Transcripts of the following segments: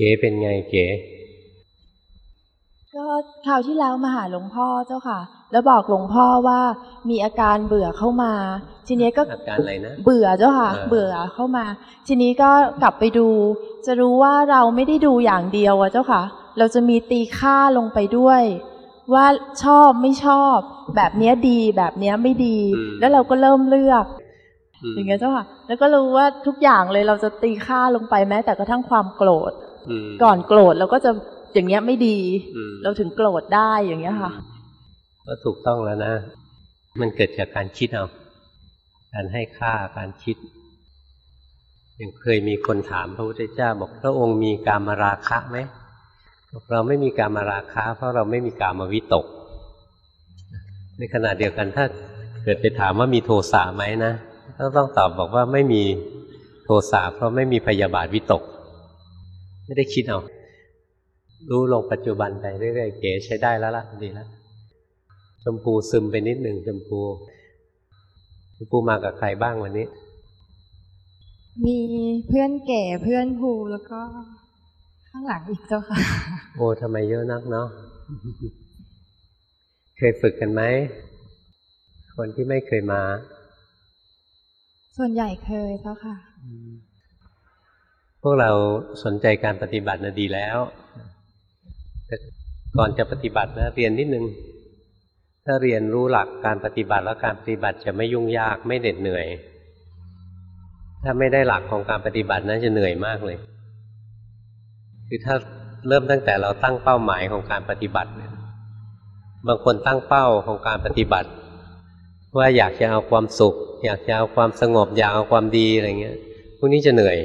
ก๋เป็นไงเก๋ก็คราวที่แล้วมาหาหลวงพ่อเจ้าค่ะ แล้วบอกหลวงพ่อว่ามีอาการเบื่อเข้ามา ทีนี้ก็อาการอะไรนะเบื่อเจ้าค่ะเออเบื่อเข้ามา ทีนี้ก็กลับไปดู จะรู้ว่าเราไม่ได้ดูอย่างเดียวอะเจ้าค่ะ เราจะมีตีค่าลงไปด้วย ว่าชอบไม่ชอบ แบบเนี้ยดีแบบเนี้ยไม่ดี แล้วเราก็เริ่มเลือกมอย่างเงี้ยเจ้าค่ะ แล้วก็รู้ว่าทุกอย่างเลยเราจะตีค่าลงไปแม้แต่กระทั่งความโกรธม ก่อนโกรธเราก็จะอย่างเงี้ยไม่ดีอืมเราถึงโกรธได้อย่างเงี้ยค่ะก็ถูกต้องแล้วนะ มันเกิดจากการคิดเอาการให้ค่าการคิดอย่างเคยมีคนถามพระพุทธเจ้าบอกพระองค์มีกามราคะไหมบอกเราไม่มีกามราคะ เพราะเราไม่มีกามวิตก ในขณะเดียวกันถ้าเกิดไปถามว่ามีโทสะไหมนะก็ต้องตอบบอกว่าไม่มีโทสะเพราะไม่มีพยาบาทวิตก ไม่ได้คิดเอารู้ลงปัจจุบันไปเรื่อยๆเก๋ใช้ได้แล้วล่ะดีแล้วชมพูซึมไปนิดหนึ่งชมพูชมพูมากับใครบ้างวันนี้ มีเพื่อนแก่เพื่อนภูแล้วก็ข้างหลังอีกเจ้าค่ะ โอ้ทำไมเยอะนักเนาะเคยฝึกกันไหมคนที่ไม่เคยมา ส่วนใหญ่เคยเจ้าค่ะ พวกเราสนใจการปฏิบัตินะดีแล้ว แต่ก่อนจะปฏิบัตินะเรียนนิดนึง ถ้าเรียนรู้หลักการปฏิบัติแล้วการปฏิบัติจะไม่ยุ่งยากไม่เหน็ดเหนื่อย ถ้าไม่ได้หลักของการปฏิบัตินะจะเหนื่อยมากเลย คือถ้าเริ่มตั้งแต่เราตั้งเป้าหมายของการปฏิบัติเนี่ยบางคนตั้งเป้าของการปฏิบัติ ว่าอยากจะเอาความสุข อยากจะเอาความสงบอยากเอาความดีอะไรเงี้ยพวกนี้จะเหนื่อย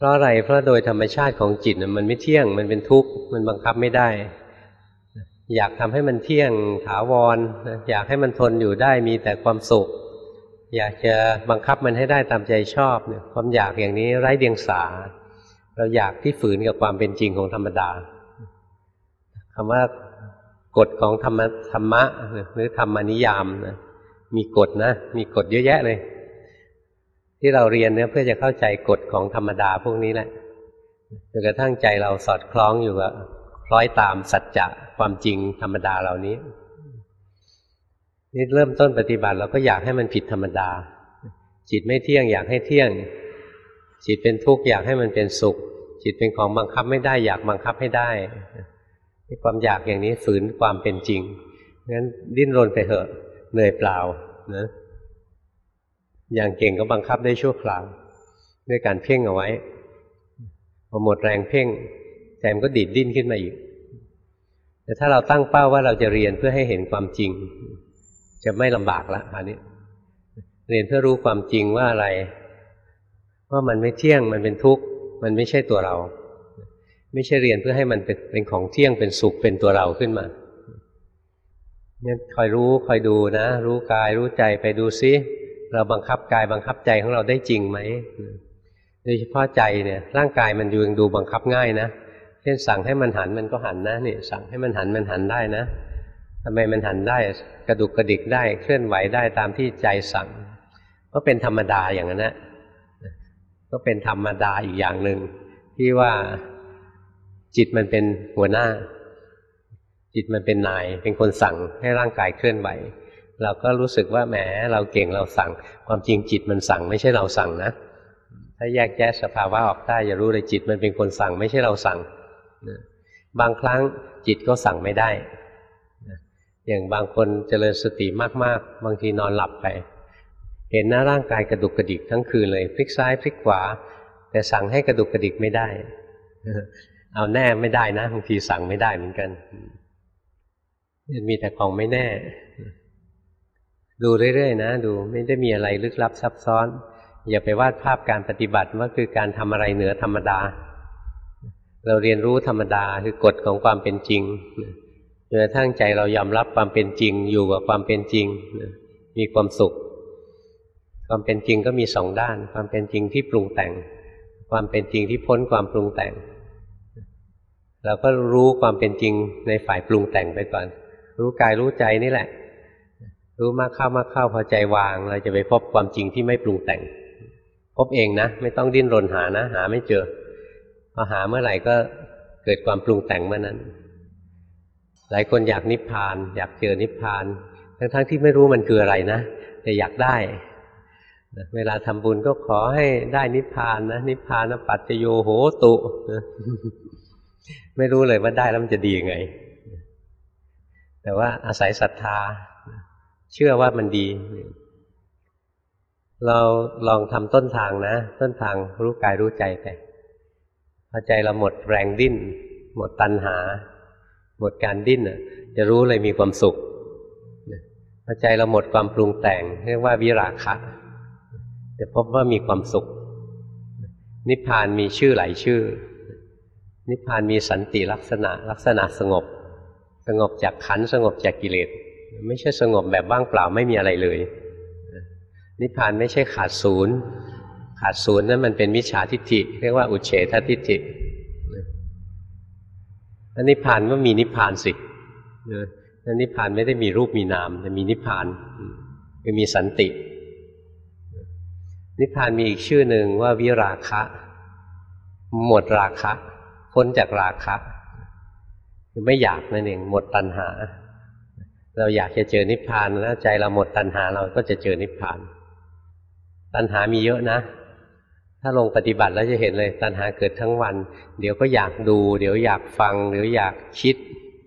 เพราะอะไรเพราะโดยธรรมชาติของจิตมันไม่เที่ยงมันเป็นทุกข์มันบังคับไม่ได้ อยากทำให้มันเที่ยงถาวรอยากให้มันทนอยู่ได้มีแต่ความสุข อยากจะบังคับมันให้ได้ตามใจชอบเนี่ยความอยากอย่างนี้ไร้เดียงสา เราอยากที่ฝืนกับความเป็นจริงของธรรมดาคำว่ากฎของธรรมธรรมะหรือธรรมนิยามนะมีกฎนะ มีกฎเยอะแยะเลย ที่เราเรียนเนี่ยเพื่อจะเข้าใจกฎของธรรมดาพวกนี้แหละจนกระทั่งใจเราสอดคล้องอยู่กับคล้อยตามสัจจะความจริงธรรมดาเหล่านี้นี่เริ่มต้นปฏิบัติเราก็อยากให้มันผิดธรรมดา จิตไม่เที่ยงอยากให้เที่ยง จิตเป็นทุกข์อยากให้มันเป็นสุข จิตเป็นของบังคับไม่ได้ อยากบังคับให้ได้ความอยากอย่างนี้ฝืนความเป็นจริงงั้นดิ้นรนไปเถอะเหนื่อยเปล่านะ อย่างเก่งก็บังคับได้ชั่วคราวด้วยการเพ่งเอาไว้พอหมดแรงเพ่งใจมันก็ดิดดิ้นขึ้นมาอีก แต่ถ้าเราตั้งเป้าว่าเราจะเรียนเพื่อให้เห็นความจริง จะไม่ลำบากละอันนี้ เรียนเพื่อรู้ความจริงว่าอะไร ว่ามันไม่เที่ยงมันเป็นทุกข์มันไม่ใช่ตัวเรา ไม่ใช่เรียนเพื่อให้มันเป็นเป็นของเที่ยงเป็นสุขเป็นตัวเราขึ้นมาเนี่ยคอยรู้คอยดูนะ รู้กายรู้ใจไปดูซิ เราบังคับกายบังคับใจของเราได้จริงไหมโดยเฉพาะใจเนี่ยร่างกายมันยังดูบังคับง่ายนะเช่นสั่งให้มันหันมันก็หันนะนี่สั่งให้มันหันมันหันได้นะทำไมมันหันได้กระดุกกระดิกได้เคลื่อนไหวได้ตามที่ใจสั่ง ก็เป็นธรรมดาอย่างนั้นนะก็เป็นธรรมดาอีกอย่างหนึ่งที่ว่าจิตมันเป็นหัวหน้า จิตมันเป็นนาย เป็นคนสั่งให้ร่างกายเคลื่อนไหว เราก็รู้สึกว่าแหมเราเก่งเราสั่ง ความจริงจิตมันสั่งไม่ใช่เราสั่งนะ ถ้าแยกแยะสภาวะออกได้อย่ารู้เลยจิตมันเป็นคนสั่งไม่ใช่เราสั่งบางครั้งจิตก็สั่งไม่ได้ อย่างบางคนเจริญสติมากๆ บางทีนอนหลับไป เห็นหน้าร่างกายกระดุกกระดิกทั้งคืนเลยพลิกซ้ายพลิกขวา แต่สั่งให้กระดุกกระดิกไม่ได้ เอาแน่ไม่ได้นะบางทีสั่งไม่ได้เหมือนกัน มีแต่ของไม่แน่ ดูเรื่อยๆนะ ดูไม่ได้มีอะไรลึกลับซับซ้อน อย่าไปวาดภาพการปฏิบัติว่าคือการทำอะไรเหนือธรรมดา เราเรียนรู้ธรรมดาคือกฎของความเป็นจริงจนกระทั่งใจเรายอมรับความเป็นจริงอยู่กับความเป็นจริงมีความสุข ความเป็นจริงก็มีสองด้าน ความเป็นจริงที่ปรุงแต่ง ความเป็นจริงที่พ้นความปรุงแต่ง เราก็รู้ความเป็นจริงในฝ่ายปรุงแต่งไปก่อน รู้กายรู้ใจนี่แหละ รู้มากเข้ามากเข้าพอใจวาง เราจะไปพบความจริงที่ไม่ปรุงแต่ง พบเองนะ ไม่ต้องดิ้นรนหานะ หาไม่เจอพอหาเมื่อไหร่ก็เกิดความปรุงแต่งเมื่อนั้น หลายคนอยากนิพพาน อยากเจอนิพพาน ทั้งๆทที่ไม่รู้มันคืออะไรนะแต่อยากได้เวลาทำบุญก็ขอให้ได้นิพพานนะนิพพานนะปัจจโยโหตุไม่รู้เลยว่าได้แล้วมันจะดียังไง แต่ว่าอาศัยศรัทธา เชื่อว่ามันดี เราลองทำต้นทางนะ ต้นทางรู้กายรู้ใจไปพอใจเราหมดแรงดิ้น หมดตัณหา หมดการดิ้นจะรู้เลยมีความสุขพอใจเราหมดความปรุงแต่ง เรียกว่าวิราคะจะพบว่ามีความสุข นิพพานมีชื่อหลายชื่อ นิพพานมีสันติลักษณะลักษณะสงบ สงบจากขันสงบจากกิเลส ไม่ใช่สงบแบบว่างเปล่าไม่มีอะไรเลย นิพพานไม่ใช่ขาดศูนย์ ขาดศูนย์นั้นมันเป็นมิจฉาทิฏฐิ เรียกว่าอุเฉททิฏฐิอันนิพพานว่ามีนิพพานสินั่นนิพพานไม่ได้มีรูปมีนามแต่มีนิพพานคือมีสันติ นิพพานมีอีกชื่อหนึ่งว่าวิราคะ หมดราคะพ้นจากราคะคือไม่อยากนั่นเองหมดตัณหา เราอยากจะเจอนิพพานแล้วใจเราหมดตัณหาเราก็จะเจอนิพพาน ตัณหามีเยอะนะ ถ้าลงปฏิบัติแล้วจะเห็นเลยตัณหาเกิดทั้งวัน เดี๋ยวก็อยากดู เดี๋ยวอยากฟัง เดี๋ยวอยากคิด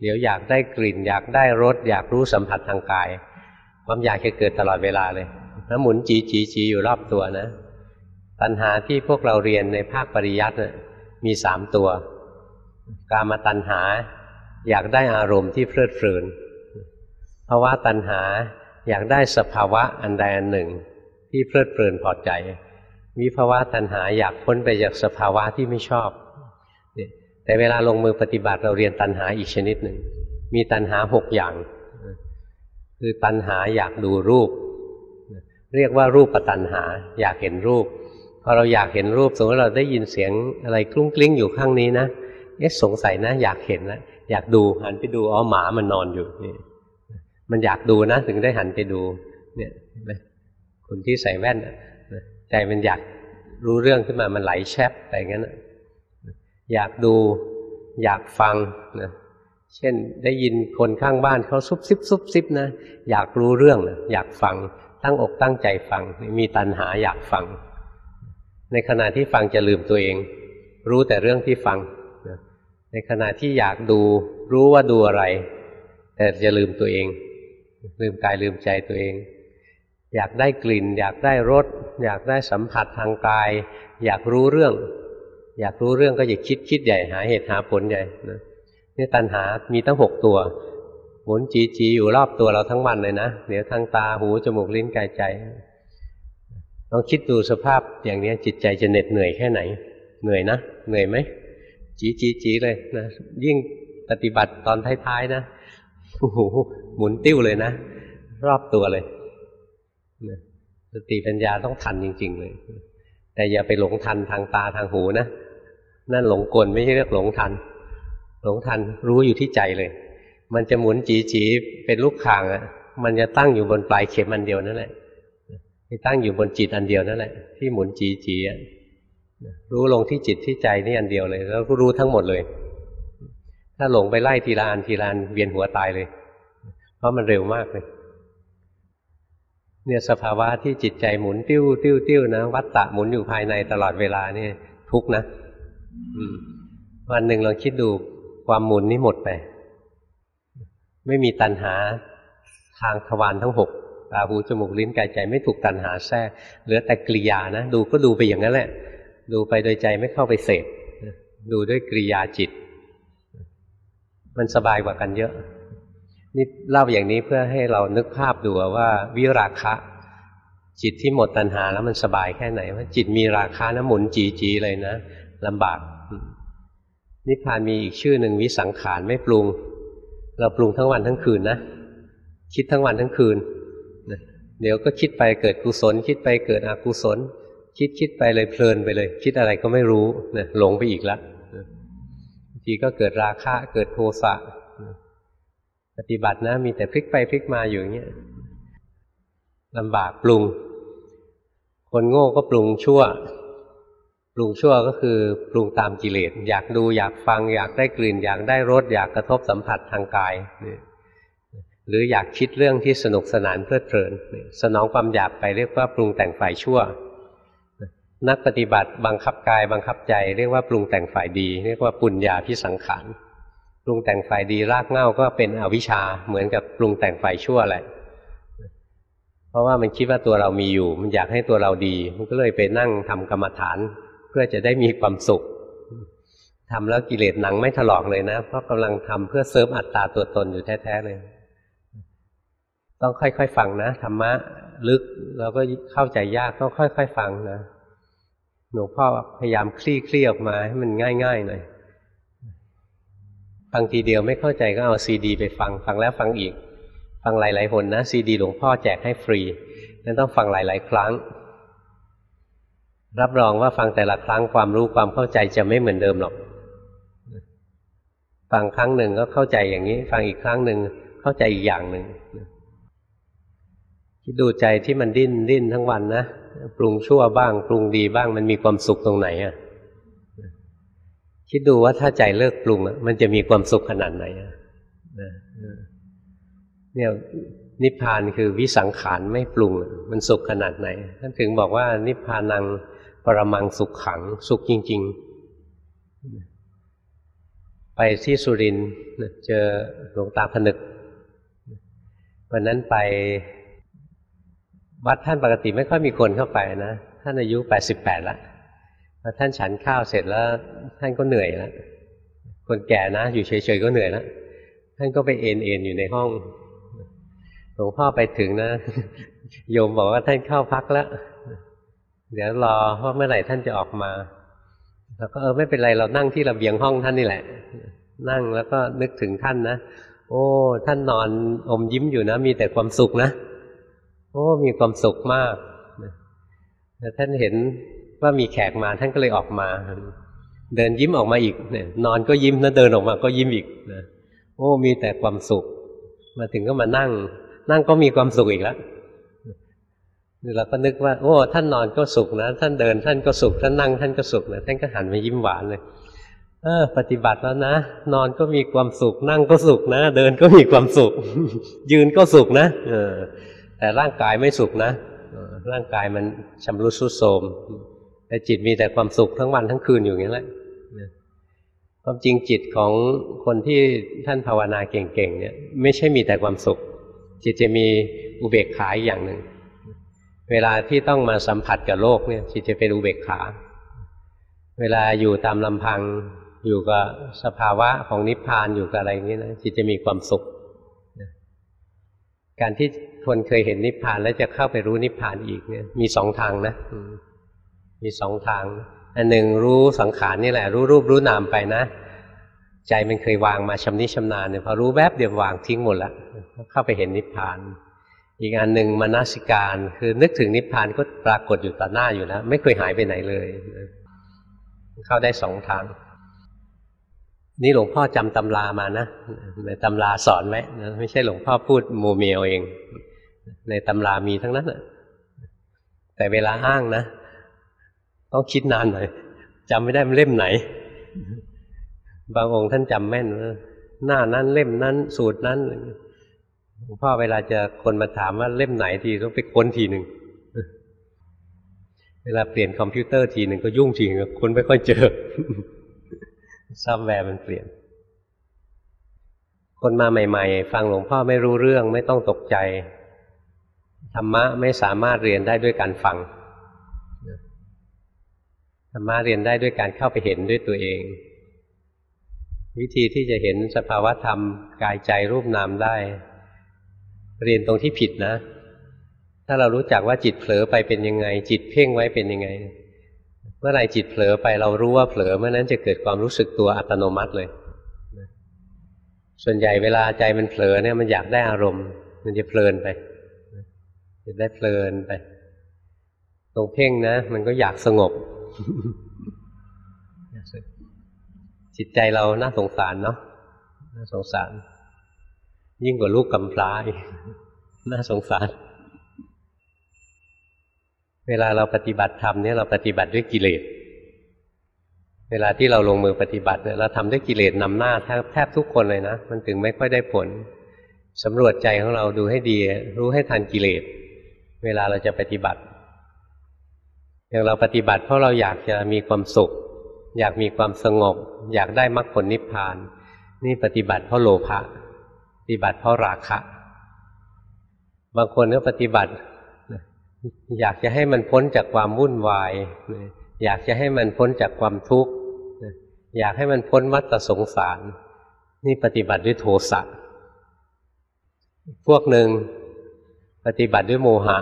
เดี๋ยวอยากได้กลิ่น อยากได้รสอยากรู้สัมผัสทางกาย ความอยากจะเกิดตลอดเวลาเลยแล้วหมุนจีจีจีอยู่รอบตัวนะ ตัณหาที่พวกเราเรียนในภาคปริยัติมีสามตัว กามตัณหาอยากได้อารมณ์ที่เพลิดเพลิน ภาวะตัณหาอยากได้สภาวะอันใดอันหนึ่ง ที่เพลิดเพลินพอใจวิภาวะตัณหาอยากพ้นไปจากสภาวะที่ไม่ชอบ แต่เวลาลงมือปฏิบัติเราเรียนตัณหาอีกชนิดหนึ่ง มีตัณหาหกอย่าง คือตัณหาอยากดูรูป เรียกว่ารูปปัตันหา อยากเห็นรูป พอเราอยากเห็นรูปสมมติเราได้ยินเสียงอะไรกลุ้งกลิ้งอยู่ข้างนี้นะ เอ๊ะสงสัยนะ อยากเห็นนะอยากดูหันไปดูอ๋อหมามันนอนอยู่นี่ มันอยากดูนะถึงได้หันไปดู เนี่ยคนที่ใส่แว่นใจมันอยากรู้เรื่องขึ้นมามันไหลแชบไปงั้นอยากดูอยากฟังนะเช่นได้ยินคนข้างบ้านเขาซุบซิบซุบซิบนะอยากรู้เรื่องนะอยากฟังตั้งอกตั้งใจฟัง มีตัณหาอยากฟัง ในขณะที่ฟังจะลืมตัวเอง รู้แต่เรื่องที่ฟังในขณะที่อยากดูรู้ว่าดูอะไร แต่จะลืมตัวเอง ลืมกายลืมใจตัวเอง อยากได้กลิ่น อยากได้รสอยากได้สัมผัสทางกาย อยากรู้เรื่อง อยากรู้เรื่องก็อย่าคิดคิดใหญ่หาเหตุหาผลใหญ่นี่ตัณหามีตั้งหกตัวหมุนจีจีอยู่รอบตัวเราทั้งวันเลยนะเดี๋ยวทางตาหูจมูกลิ้นกายใจลองคิดดูสภาพอย่างนี้จิตใจจะเหน็ดเหนื่อยแค่ไหน เหนื่อยนะเหนื่อยไหมจีจีจีเลยนะยิ่งปฏิบัติตอนท้ายๆนะโอ้โห หมุนติ้วเลยนะ รอบตัวเลยสติปัญญาต้องทันจริง ๆ เลย แต่อย่าไปหลงทันทางตาทางหูนะนั่นหลงกลไม่ใช่เรียกหลงทัน หลงทันรู้อยู่ที่ใจเลย มันจะหมุนจีจีเป็นลูกข่างอะ มันจะตั้งอยู่บนปลายเข็มอันเดียวนั่นแหละที่ตั้งอยู่บนจิตอันเดียวนั่นแหละ ที่หมุนจีจีอะรู้ลงที่จิตที่ใจนี่อันเดียวเลย แล้วก็รู้ทั้งหมดเลย ถ้าหลงไปไล่ทีละอันทีละอันเวียนหัวตายเลย ราะมันเร็วมากเลย เนี่ยสภาวะที่จิตใจหมุนติ้วติ้วติ้วนะวัตตะหมุนอยู่ภายในตลอดเวลานี่ทุกนะวันหนึ่งลองคิดดูความหมุนนี้หมดไป ไม่มีตัณหาทางทวารทั้งหกตาหูจมูกลิ้นกายใจไม่ถูกตัณหาแทรกเหลือแต่กริยานะดูก็ดูไปอย่างนั้นแหละ ดูไปโดยใจไม่เข้าไปเสพดูด้วยกริยาจิต มันสบายกว่ากันเยอะ นี่เล่าอย่างนี้เพื่อให้เรานึกภาพดูว่าวิราคะ จิตที่หมดตัณหาแล้วมันสบายแค่ไหนว่าจิตมีราคานะหมุนจีจีเลยนะลำบาก นิพพานมีอีกชื่อหนึ่งวิสังขารไม่ปรุง เราปรุงทั้งวันทั้งคืนนะคิดทั้งวันทั้งคืนเดี๋ยวก็คิดไปเกิดกุศล คิดไปเกิดอกุศล คิดคิดไปเลยเพลินไปเลย คิดอะไรก็ไม่รู้นะหลงไปอีกแล้วบางทีก็เกิดราคะเกิดโทสะ ปฏิบัตินะ มีแต่พลิกไปพลิกมาอยู่อย่างเงี้ยลำบากปรุง คนโง่ก็ปรุงชั่ว ปรุงชั่วก็คือปรุงตามกิเลส อยากดูอยากฟัง อยากได้กลิ่น อยากได้รสอยากกระทบสัมผัสทางกาย หรืออยากคิดเรื่องที่สนุกสนานเพลิดเพลิน สนองความอยากไปเรียกว่าปรุงแต่งฝ่ายชั่ว นักปฏิบัติบังคับกายบังคับใจ เรียกว่าปรุงแต่งฝ่ายดี เรียกว่าปุญญาพิสังขาร ปรุงแต่งฝ่ายดีรากเง้าก็เป็นอวิชชาเหมือนกับปรุงแต่งฝ่ายชั่วแหละเพราะว่ามันคิดว่าตัวเรามีอยู่ มันอยากให้ตัวเราดี มันก็เลยไปนั่งทำกรรมฐาน เพื่อจะได้มีความสุขทำแล้วกิเลสหนังไม่ถลอกเลยนะ เพราะกำลังทำเพื่อเสริมอัตตาตัวตนอยู่แท้ๆเลย ต้องค่อยๆฟังนะธรรมะลึกเราก็เข้าใจยากต้องค่อย ๆ ฟังนะหลวงพ่อพยายามคลี่คลี่ออกมาให้มันง่ายๆหน่อย ฟังทีเดียวไม่เข้าใจก็เอาซีดี ไปฟังฟังแล้วฟังอีก ฟังหลาย ๆ หนนะซีดีหลวงพ่อแจกให้ฟรีนั้นต้องฟังหลาย ๆ ครั้ง รับรองว่าฟังแต่ละครั้งความรู้ความเข้าใจจะไม่เหมือนเดิมหรอกฟังครั้งหนึ่งก็เข้าใจอย่างนี้ ฟังอีกครั้งหนึ่งเข้าใจอีกอย่างหนึ่งคิดดูใจที่มันดิ้นดิ้นทั้งวันนะปรุงชั่วบ้าง ปรุงดีบ้างมันมีความสุขตรงไหนอะ คิดดูว่าถ้าใจเลิกปรุงมันจะมีความสุขขนาดไหนเนี่ยนิพพานคือวิสังขารไม่ปรุง มันสุขขนาดไหนท่านถึงบอกว่า นิพพานังปรมังสุขขัง สุขจริง ๆ ไปที่สุรินทร์เจอหลวงตาผนึกวันนั้นไปวัดท่านปกติไม่ค่อยมีคนเข้าไปนะ ท่านอายุแปดสิบแปดแล้ว พอท่านฉันข้าวเสร็จแล้ว ท่านก็เหนื่อยแล้วคนแก่นะอยู่เฉยๆก็เหนื่อยแล้วท่านก็ไปเอนเอนอยู่ในห้องหลวงพ่อไปถึงนะโยมบอกว่าท่านเข้าพักแล้วเดี๋ยวรอว่าเมื่อไหร่ท่านจะออกมาแล้วก็เออไม่เป็นไรเรานั่งที่ระเบียงห้องท่านนี่แหละ นั่งแล้วก็นึกถึงท่านนะโอ้ ท่านนอนอมยิ้มอยู่นะ มีแต่ความสุขนะโอ้ มีความสุขมากแต่ท่านเห็น ว่ามีแขกมาท่านก็เลยออกมา เดินยิ้มออกมาอีกเนี่ยนอนก็ยิ้มนะเดินออกมาก็ยิ้มอีกนะโอ้มีแต่ความสุข มาถึงก็มานั่ง นั่งก็มีความสุขอีกแล้วเราก็นึกว่า โอ้ท่านนอนก็สุขนะท่านเดินท่านก็สุขท่านนั่งท่านก็สุขนะท่านก็หันมายิ้มหวานเลยเออปฏิบัติแล้วนะ นอนก็มีความสุข นั่งก็สุขนะ เดินก็มีความสุข ยืนก็สุขนะเออแต่ร่างกายไม่สุขนะร่างกายมันชำรุดทรุดโทรม แต่จิตมีแต่ความสุขทั้งวันทั้งคืนอยู่อย่างนี้แหละความจริงจิตของคนที่ท่านภาวนาเก่งๆเนี่ยไม่ใช่มีแต่ความสุข จิตจะมีอุเบกขาอย่างหนึ่ง เวลาที่ต้องมาสัมผัสกับโลกเนี่ยจิตจะเป็นอุเบกขา เวลาอยู่ตามลำพังอยู่กับสภาวะของนิพพานอยู่กับอะไรนี้นะจิตจะมีความสุข การที่คนเคยเห็นนิพพานแล้วจะเข้าไปรู้นิพพานอีกเนี่ยมีสองทางนะ มีสองทาง อันหนึ่งรู้สังขารนี่แหละ รู้รูปรู้นามไปนะ ใจมันเคยวางมาชำนิชำนาญเนี่ยพอรู้แวบเดียววางทิ้งหมดละเข้าไปเห็นนิพพาน อีกอันหนึ่งมานาสิการคือนึกถึงนิพพานก็ปรากฏอยู่ต่อหน้าอยู่แล้ว ไม่เคยหายไปไหนเลย เข้าได้สองทางนี่หลวงพ่อจำตำรามานะในตำราสอนไหมไม่ใช่หลวงพ่อพูดโมเมลเอง ในตำรามีทั้งนั้นแต่เวลาอ้างนะ ต้องคิดนานหน่อยจำไม่ได้มันเล่มไหน บางองค์ท่านจำแม่นหน้านั้นเล่มนั้น สูตรนั้นหลวงพ่อเวลาจะคนมาถามว่าเล่มไหนทีต้องไปค้นทีหนึ่งเวลาเปลี่ยนคอมพิวเตอร์ทีหนึ่งก็ยุ่งจริงคนไม่ค่อยเจอซัมแวร์มันเปลี่ยน คนมาใหม่ ๆ ฟังหลวงพ่อไม่รู้เรื่องไม่ต้องตกใจธรรมะไม่สามารถเรียนได้ด้วยการฟัง ธรรมะเรียนได้ด้วยการเข้าไปเห็นด้วยตัวเอง วิธีที่จะเห็นสภาวะธรรมกายใจรูปนามได้ เรียนตรงที่ผิดนะ ถ้าเรารู้จักว่าจิตเผลอไปเป็นยังไง จิตเพ่งไว้เป็นยังไง เมื่อไรจิตเผลอไปเรารู้ว่าเผลอเมื่อนั้นจะเกิดความรู้สึกตัวอัตโนมัติเลยส่วนใหญ่เวลาใจมันเผลอเนี่ยมันอยากได้อารมณ์ มันจะเพลินไปจะได้เพลินไป ตรงเพ่งนะ มันก็อยากสงบ จิตใจเราน่าสงสารเนาะน่าสงสาร ยิ่งกว่าลูกกำพร้าน่าสงสาร เวลาเราปฏิบัติธรรมเนี่ยเราปฏิบัติด้วยกิเลสเวลาที่เราลงมือปฏิบัติเนี่ยเราทำด้วยกิเลสนำหน้าแทบแทบทุกคนเลยนะ มันถึงไม่ค่อยได้ผลสำรวจใจของเราดูให้ดี รู้ให้ทันกิเลส เวลาเราจะปฏิบัติ อย่างเราปฏิบัติเพราะเราอยากจะมีความสุข อยากมีความสงบ อยากได้มรรคผลนิพพาน นี่ปฏิบัติเพราะโลภะปฏิบัติเพราะราคะ บางคนก็ปฏิบัติ อยากจะให้มันพ้นจากความวุ่นวาย อยากจะให้มันพ้นจากความทุกข์อยากให้มันพ้นวัฏสงสาร นี่ปฏิบัติด้วยโทสะพวกหนึ่งปฏิบัติด้วยโมหะ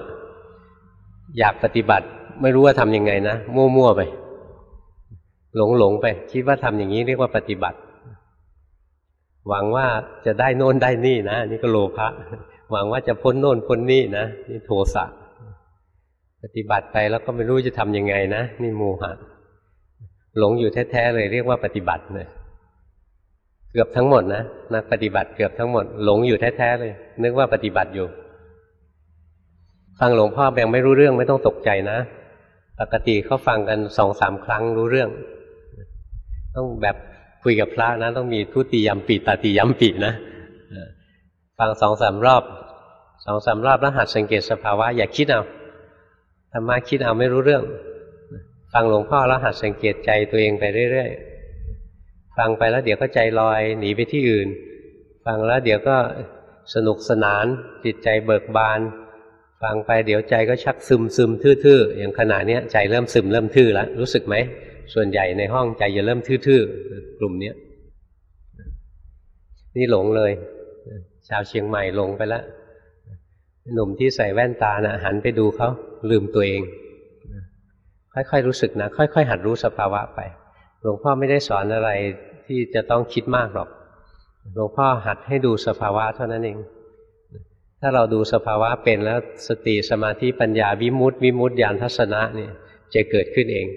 อยากปฏิบัติ ไม่รู้ว่าทำยังไงนะมั่วๆไป หลงหลงไป คิดว่าทำอย่างนี้เรียกว่าปฏิบัติ หวังว่าจะได้โน่นได้นี่นะนี่ก็โลภะหวังว่าจะพ้นโน่นพ้นนี่นะนี่โทสะปฏิบัติไปแล้วก็ไม่รู้จะทำยังไงนะนี่โมหะหลงอยู่แท้ๆเลย เรียกว่าปฏิบัติเลยเกือบทั้งหมดนะนักปฏิบัติเกือบทั้งหมด หลงอยู่แท้ๆเลย นึกว่าปฏิบัติอยู่ฟังหลวงพ่อแบงไม่รู้เรื่องไม่ต้องตกใจนะ ปกติเขาฟังกันสองสามครั้งรู้เรื่อง ต้องแบบคุยกับพระนะ ต้องมีทุติยมปีตติยมปีนะฟังสองสามรอบสองสามรอบแล้วหัดสังเกตสภาวะ อย่าคิดเอาธรรมะคิดเอาไม่รู้เรื่อง ฟังหลวงพ่อแล้วหัดสังเกตใจตัวเองไปเรื่อยๆฟังไปแล้วเดี๋ยวก็ใจลอยหนีไปที่อื่น ฟังแล้วเดี๋ยวก็สนุกสนานจิตใจเบิกบาน ฟังไปเดี๋ยวใจก็ชักซึมซึมทื่อๆอย่างขณะนี้ใจเริ่มซึมเริ่มทื่อแล้วรู้สึกไหมส่วนใหญ่ในห้องใจจะเริ่มทื่อๆกลุ่มนี้นี่หลงเลย ชาวเชียงใหม่หลงไปแล้วหนุ่มที่ใส่แว่นตานะหันไปดูเขาลืมตัวเอง ค่อยๆรู้สึกนะ ค่อย ๆ หัดรู้สภาวะไป หลวงพ่อไม่ได้สอนอะไรที่จะต้องคิดมากหรอก หลวงพ่อหัดให้ดูสภาวะเท่านั้นเอง ถ้าเราดูสภาวะเป็นแล้วสติสมาธิปัญญาวิมุตติวิมุตติญาณทัศนะเนี่ยจะเกิดขึ้นเอง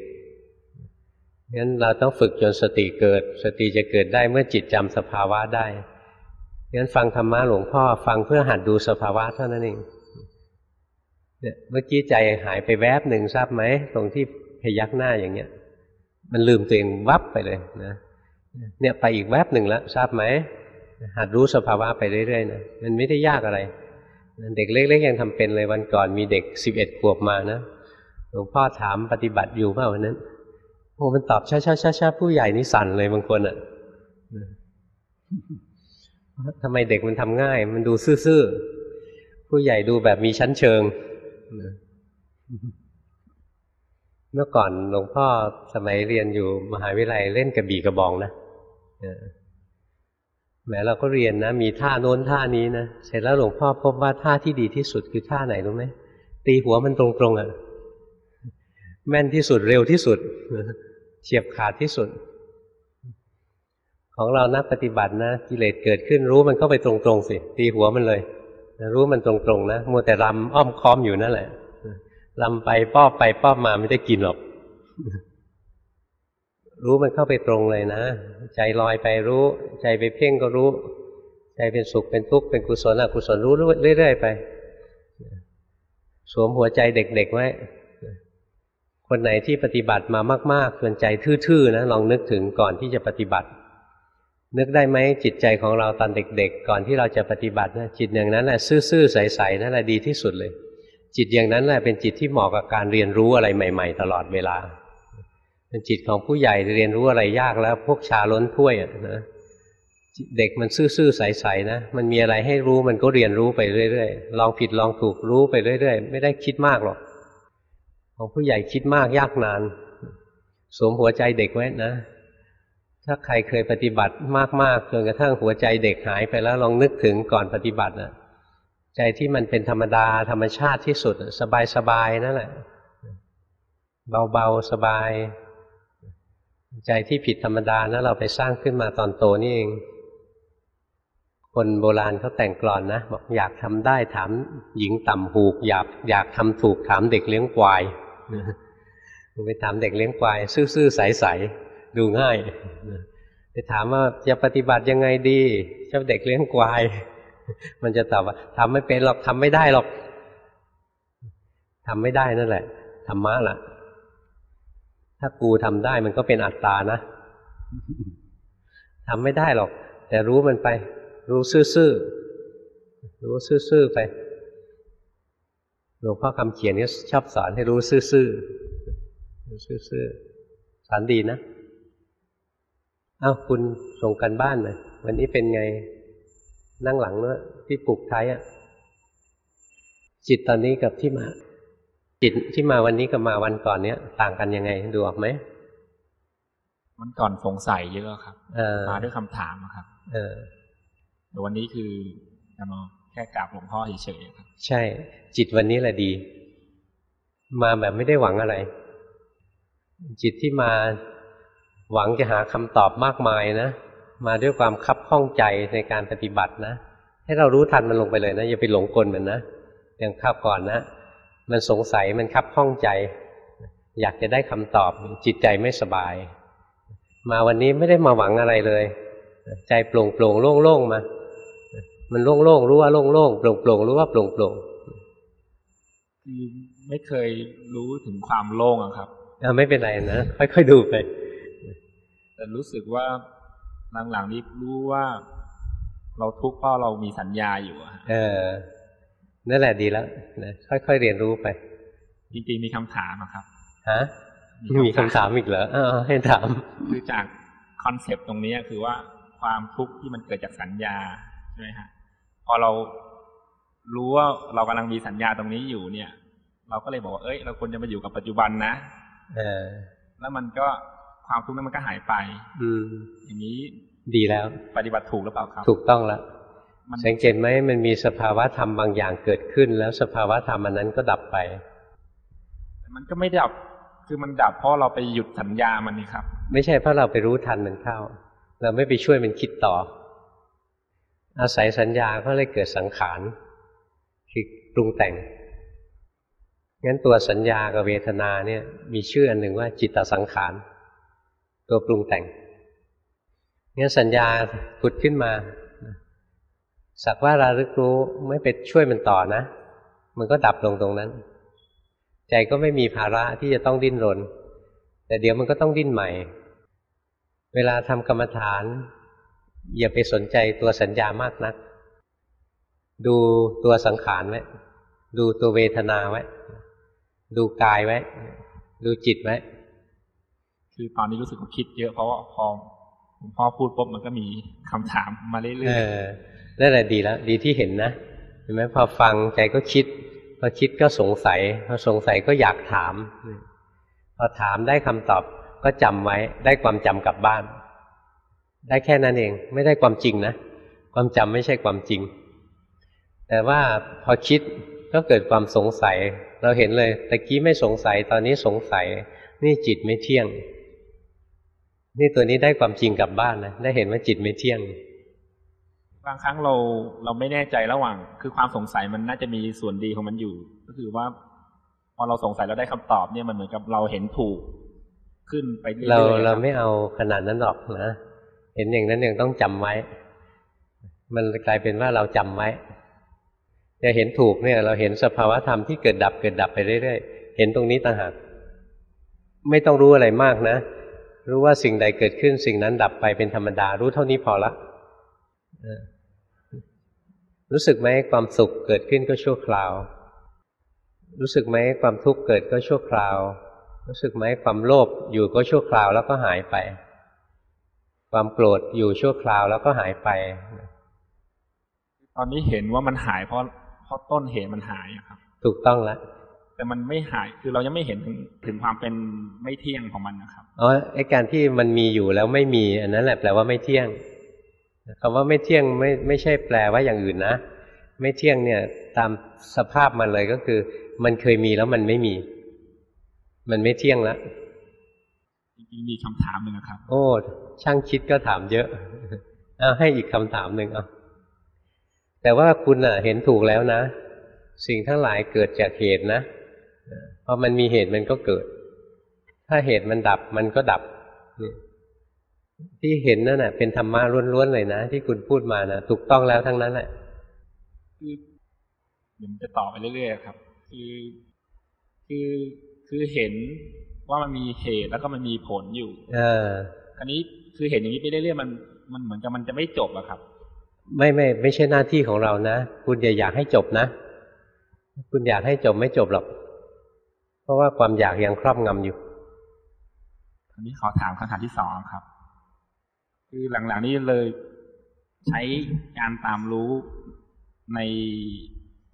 งั้นเราต้องฝึกจนสติเกิด สติจะเกิดได้เมื่อจิตจำสภาวะได้งั้นฟังธรรมะหลวงพ่อฟังเพื่อหัดดูสภาวะเท่านั้นเองเนี่ยเมื่อกี้ใจหายไปแวบหนึ่งทราบไหมตรงที่พยักหน้าอย่างเงี้ย มันลืมตัวเองวับไปเลยนะเนี่ยไปอีกแวบหนึ่งแล้วทราบไหมหัดรู้สภาวะไปเรื่อยๆนะมันไม่ได้ยากอะไร เด็กเล็กๆยังทำเป็นเลยวันก่อนมีเด็กสิบเอ็ดขวบมานะหลวงพ่อถามปฏิบัติอยู่เปล่าวันนั้นโอ้มันตอบช้าๆๆผู้ใหญ่นี่สั่นเลยบางคนอะทำไมเด็กมันทำง่าย มันดูซื่อๆ ผู้ใหญ่ดูแบบมีชั้นเชิง เมื่อก่อนหลวงพ่อสมัยเรียนอยู่มหาวิทยาลัยเล่นกระบี่กระบองนะ แม้เราก็เรียนนะ มีท่าโน้นท่านี้นะ เสร็จแล้วหลวงพ่อพบว่าท่าที่ดีที่สุดคือท่าไหนรู้ไหมตีหัวมันตรงๆอะ่ะแม่นที่สุดเร็วที่สุดเฉียบขาดที่สุด ของเรานักปฏิบัตินะกิเลสเกิดขึ้นรู้มันเข้าไปตรงๆสิตีหัวมันเลยรู้มันตรงๆนะมัวแต่รำอ้อมค้อมอยู่นั่นแหละรำไปป้อไปป้อมาไม่ได้กินหรอก รู้มันเข้าไปตรงเลยนะ ใจลอยไปรู้ ใจไปเพ่งก็รู้ ใจเป็นสุขเป็นทุกข์เป็นกุศลอกุศลรู้เรื่อยๆไป สวมหัวใจเด็กๆไว้ คนไหนที่ปฏิบัติมามากๆส่วนใจทื่อๆนะลองนึกถึงก่อนที่จะปฏิบัติ นึกได้ไหมจิตใจของเราตอนเด็ก ๆ ก่อนที่เราจะปฏิบัตินะจิตอย่างนั้นแหละซื่อๆใสๆนั่นแหละดีที่สุดเลย จิตอย่างนั้นแหละเป็นจิตที่เหมาะกับการเรียนรู้อะไรใหม่ ๆ ตลอดเวลา จิตของผู้ใหญ่เรียนรู้อะไรยากแล้ว พวกชาล้นถ้วยนะเด็กมันซื่อๆใสๆนะมันมีอะไรให้รู้มันก็เรียนรู้ไปเรื่อยๆลองผิดลองถูกรู้ไปเรื่อยๆ ไม่ได้คิดมากหรอก ของผู้ใหญ่คิดมากยากนานสวมหัวใจเด็กไว้นะ ถ้าใครเคยปฏิบัติมากๆจนกระทั่งหัวใจเด็กหายไปแล้วลองนึกถึงก่อนปฏิบัตินะใจที่มันเป็นธรรมดาธรรมชาติที่สุด สบายๆนั่นแหละ เบาๆสบาย ใจที่ผิดธรรมดานะเราไปสร้างขึ้นมาตอนโตนี่เอง คนโบราณเขาแต่งกลอนนะบอกอยากทำได้ถามหญิงต่ำหูก อยากอยากทำถูกถามเด็กเลี้ยงควายไปถามเด็กเลี้ยงควาย ซื่อๆใสๆดูง่ายไปถามว่าจะปฏิบัติยังไงดีเจ้าเด็กเลี้ยงควาย มันจะตอบว่าทำไม่เป็นหรอกทำไม่ได้หรอกทำไม่ได้นั่นแหละธรรมะล่ะ ถ้ากูทำได้มันก็เป็นอัตตานะทำไม่ได้หรอก แต่รู้มันไป รู้ซื่อๆรู้ซื่อๆไปหลวงพ่อคำเขียนนี่ชอบสอนให้รู้ซื่อๆรู้ซื่อๆสอนดีนะอ้าวคุณส่งกันบ้านหน่อยวันนี้เป็นไงนั่งหลังเนะที่ปลุกไท้ายอะจิตตอนนี้กับที่มา จิตที่มาวันนี้กับมาวันก่อนเนี้ยต่างกันยังไงดูออกไหมมันก่อนสงสัยเยอะครับเออมาด้วยคำถามอะครับ เออแต่วันนี้คือจะมาแค่กราบหลวงพ่อเฉยๆครับ ใช่ จิตวันนี้แหละดี มาแบบไม่ได้หวังอะไร จิตที่มาหวังจะหาคำตอบมากมายนะมาด้วยความคับข้องใจในการปฏิบัตินะให้เรารู้ทันมันลงไปเลยนะอย่าไปหลงกลมันนะอย่างข้าวก่อนนะ มันสงสัยมันคับข้องใจ อยากจะได้คำตอบจิตใจไม่สบาย มาวันนี้ไม่ได้มาหวังอะไรเลย ใจโปร่งโปร่งโล่งโล่งๆมา มันโล่งโล่งๆรู้ว่าโล่งโล่งๆโปร่งโปร่งๆรู้ว่าโปร่งโปร่งคือไม่เคยรู้ถึงความโล่งอะครับๆอะไม่เป็นไรนะค่อยๆดูไป แต่รู้สึกว่าหลังๆนี้รู้ว่า เราทุกข์เพราะเรามีสัญญาอยู่อะฮะเออ นั่นแหละดีแล้วนะค่อยๆเรียนรู้ไป จริงๆมีคำถามอะครับฮะมีคำถามอีกเหรออ้าวให้ถามคือจากคอนเซปต์ตรงนี้คือว่าความทุกข์ที่มันเกิดจากสัญญาใช่ไหมฮะพอเรารู้ว่าเรากำลังมีสัญญาตรงนี้อยู่เนี่ย เราก็เลยบอกว่าเอ้ย เราควรจะมาอยู่กับปัจจุบันนะเออแล้วมันก็ความทุกข์นั้นมันก็หายไป อืมอย่างนี้ดีแล้ว ปฏิบัติถูกหรือเปล่าครับ ถูกต้องแล้วมัน สังเกตไหมมันมีสภาวะธรรมบางอย่างเกิดขึ้น แล้วสภาวะธรรมอันนั้นก็ดับไป มันก็ไม่ดับคือมันดับเพราะเราไปหยุดสัญญามันนี่ครับ ไม่ใช่เพราะเราไปรู้ทันมันเข้า เราไม่ไปช่วยมันคิดต่อ อาศัยสัญญาก็เลยเกิดสังขารคือปรุงแต่งงั้นตัวสัญญากับเวทนาเนี่ย มีชื่ออันหนึ่งว่าจิตตสังขาร ตัวปรุงแต่งงั้นสัญญาผุดขึ้นมา สักว่าระลึกรู้ไม่ไปช่วยมันต่อนะ มันก็ดับลงตรงนั้น ใจก็ไม่มีภาระที่จะต้องดิ้นรน แต่เดี๋ยวมันก็ต้องดิ้นใหม่ เวลาทำกรรมฐาน อย่าไปสนใจตัวสัญญามากนัก ดูตัวสังขารไว้ ดูตัวเวทนาไว้ ดูกายไว้ ดูจิตไว้ คือตอนนี้รู้สึกว่าคิดเยอะเพราะว่าพอหลวงพ่อพูดปุ๊บมันก็มีคำถามมาเรื่เออยอ นั่นแหละดีแล้วดีที่เห็นนะเห็นไหมพอฟังใจก็คิด พอคิดก็สงสัย พอสงสัยก็อยากถาม พอถามได้คำตอบก็จำไว้ได้ความจำกลับบ้าน ได้แค่นั้นเองไม่ได้ความจริงนะ ความจำไม่ใช่ความจริง แต่ว่าพอคิดก็เกิดความสงสัย เราเห็นเลยตะกี้ไม่สงสัยตอนนี้สงสัย นี่จิตไม่เที่ยง นี่ตัวนี้ได้ความจริงกลับบ้านนะได้เห็นว่าจิตไม่เที่ยง บางครั้งเราเราไม่แน่ใจระหว่าง คือความสงสัยมันน่าจะมีส่วนดีของมันอยู่ ก็คือว่า พอเราสงสัยแล้วได้คำตอบเนี่ยมันเหมือนกับเราเห็นถูกขึ้นไปเรื่อยๆเราคบเราไม่เอาขนาดนั้นหรอกนะเห็นอย่างนั้นยังต้องจำไว้ มันกลายเป็นว่าเราจำไว้จะเห็นถูกเนี่ย เราเห็นสภาวะธรรมที่เกิดดับเกิดดับไปเรื่อยๆเห็นตรงนี้ต่างหากไม่ต้องรู้อะไรมากนะ รู้ว่าสิ่งใดเกิดขึ้นสิ่งนั้นดับไปเป็นธรรมดา รู้เท่านี้พอละเออ รู้สึกไหมความสุขเกิดขึ้นก็ชั่วคราว รู้สึกไหมความทุกข์เกิดก็ชั่วคราว รู้สึกไหมความโลภอยู่ก็ชั่วคราวแล้วก็หายไป ความโกรธอยู่ชั่วคราวแล้วก็หายไป ตอนนี้เห็นว่ามันหายเพราะเพราะต้นเหตุมันหายอะครับ ถูกต้องแล้วแต่มันไม่หายคือเรายังไม่เห็นถึงถึงความเป็นไม่เที่ยงของมันนะครับอ๋อไอการที่มันมีอยู่แล้วไม่มี อันนั้นแหละแปลว่าไม่เที่ยง คำว่าไม่เที่ยงไม่ไม่ใช่แปลว่าอย่างอื่นนะ ไม่เที่ยงเนี่ยตามสภาพมันเลยก็คือ มันเคยมีแล้วมันไม่มี มันไม่เที่ยงแล้วจริงๆมีคำถามหนึ่งนะครับ โอ้ช่างคิดก็ถามเยอะเอาให้อีกคำถามหนึ่งเอาแต่ว่าคุณอะ เห็นถูกแล้วนะ สิ่งทั้งหลายเกิดจากเหตุนะพอมันมีเหตุมันก็เกิด ถ้าเหตุมันดับมันก็ดับนี่ ที่เห็นนั่นน่ะเป็นธรรมะล้วนๆเลยนะ ที่คุณพูดมานะถูกต้องแล้วทั้งนั้นแหละคือเดี๋ยวมันจะต่อไปเรื่อยๆครับ คือคือคือเห็นว่ามันมีเหตุแล้วก็มันมีผลอยู่ เออคราวนี้คือเห็นอย่างนี้ไปเรื่อยๆมันมันเหมือนกับมันจะไม่จบอะครับ ไม่ไม่ไม่ใช่หน้าที่ของเรานะคุณอย่าอยากให้จบนะคุณอยากให้จบไม่จบหรอก เพราะว่าความอยากยังครอบงำอยู่อันนี้ขอถามคำถามที่สองครับ คือหลังๆนี้เลยใช้การตามรู้ใน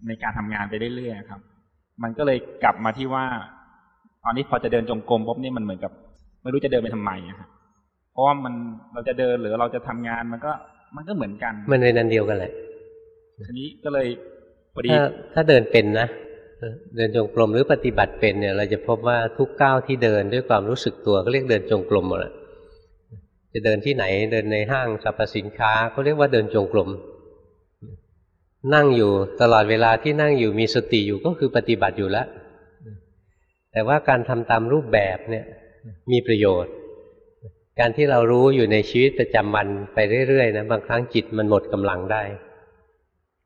ในการทำงานไปเรื่อยๆครับ มันก็เลยกลับมาที่ว่า ตอนนี้พอจะเดินจงกรมปุ๊บนี่มันเหมือนกับไม่รู้จะเดินไปทำไมอะครับเพราะว่ามันเราจะเดินหรือเราจะทำงานมันก็มันก็เหมือนกัน มันเป็นอันเดียวกันแหละทีนี้ก็เลยพอดีถ้าถ้าเดินเป็นนะเดินจงกรมหรือปฏิบัติเป็นเนี่ย เราจะพบว่าทุกก้าวที่เดินด้วยความรู้สึกตัวก็เรียกเดินจงกรมหมดแหละ จะเดินที่ไหนเดินในห้างสรรพสินค้าก็เรียกว่าเดินจงกรมนั่งอยู่ตลอดเวลาที่นั่งอยู่มีสติอยู่ก็คือปฏิบัติอยู่แล้ว แต่ว่าการทำตามรูปแบบเนี่ยมีประโยชน์ การที่เรารู้อยู่ในชีวิตประจำวันไปเรื่อยๆนะบางครั้งจิตมันหมดกำลังได้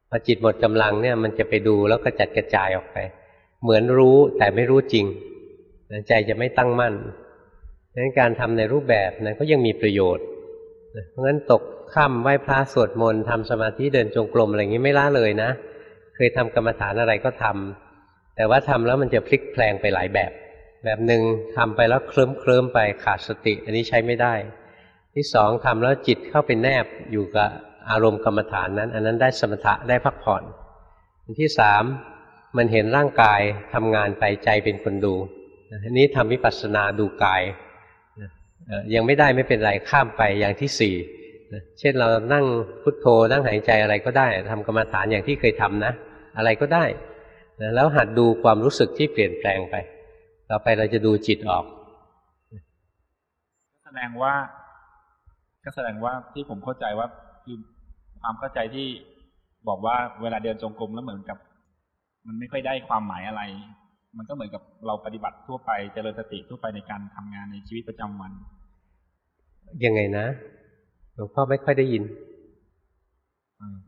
พอจิตหมดกำลังเนี่ยมันจะไปดูแล้วก็จัดกระจายออกไป เหมือนรู้แต่ไม่รู้จริงใจจะไม่ตั้งมั่น ดังนั้นการทำในรูปแบบนั้นก็ยังมีประโยชน์เพราะฉะนั้นตกค่ำไหว้พระสวดมนต์ทำสมาธิเดินจงกรมอะไรอย่างนี้ไม่ละเลยนะ เคยทำกรรมฐานอะไรก็ทำแต่ว่าทำแล้วมันจะพลิกแปลงไปหลายแบบ แบบหนึ่งทำไปแล้วเคลิ้มเคลิ้มไปขาดสติ อันนี้ใช้ไม่ได้ ที่สองทำแล้วจิตเข้าไปแนบอยู่กับอารมณ์กรรมฐานนั้น อันนั้นได้สมถะได้พักผ่อนอันที่สามมันเห็นร่างกายทำงานไปใจเป็นคนดูอันนี้ทำวิปัสสนาดูกาย ยังไม่ได้ไม่เป็นไรข้ามไปอย่างที่สี่เช่นเรานั่งพุทโธนั่งหายใจอะไรก็ได้ทำกรรมฐานอย่างที่เคยทำนะ อะไรก็ได้แล้วหัดดูความรู้สึกที่เปลี่ยนแปลงไป ต่อไปเราจะดูจิตออกแสดงว่า ก็แสดงว่าที่ผมเข้าใจว่าคือความเข้าใจที่บอกว่าเวลาเดินจงกรมแล้วเหมือนกับ มันไม่ค่อยได้ความหมายอะไร มันก็เหมือนกับเราปฏิบัติทั่วไปเจริญสติทั่วไปในการทำงานในชีวิตประจำวัน ยังไงนะหลวงพ่อไม่ค่อยได้ยิน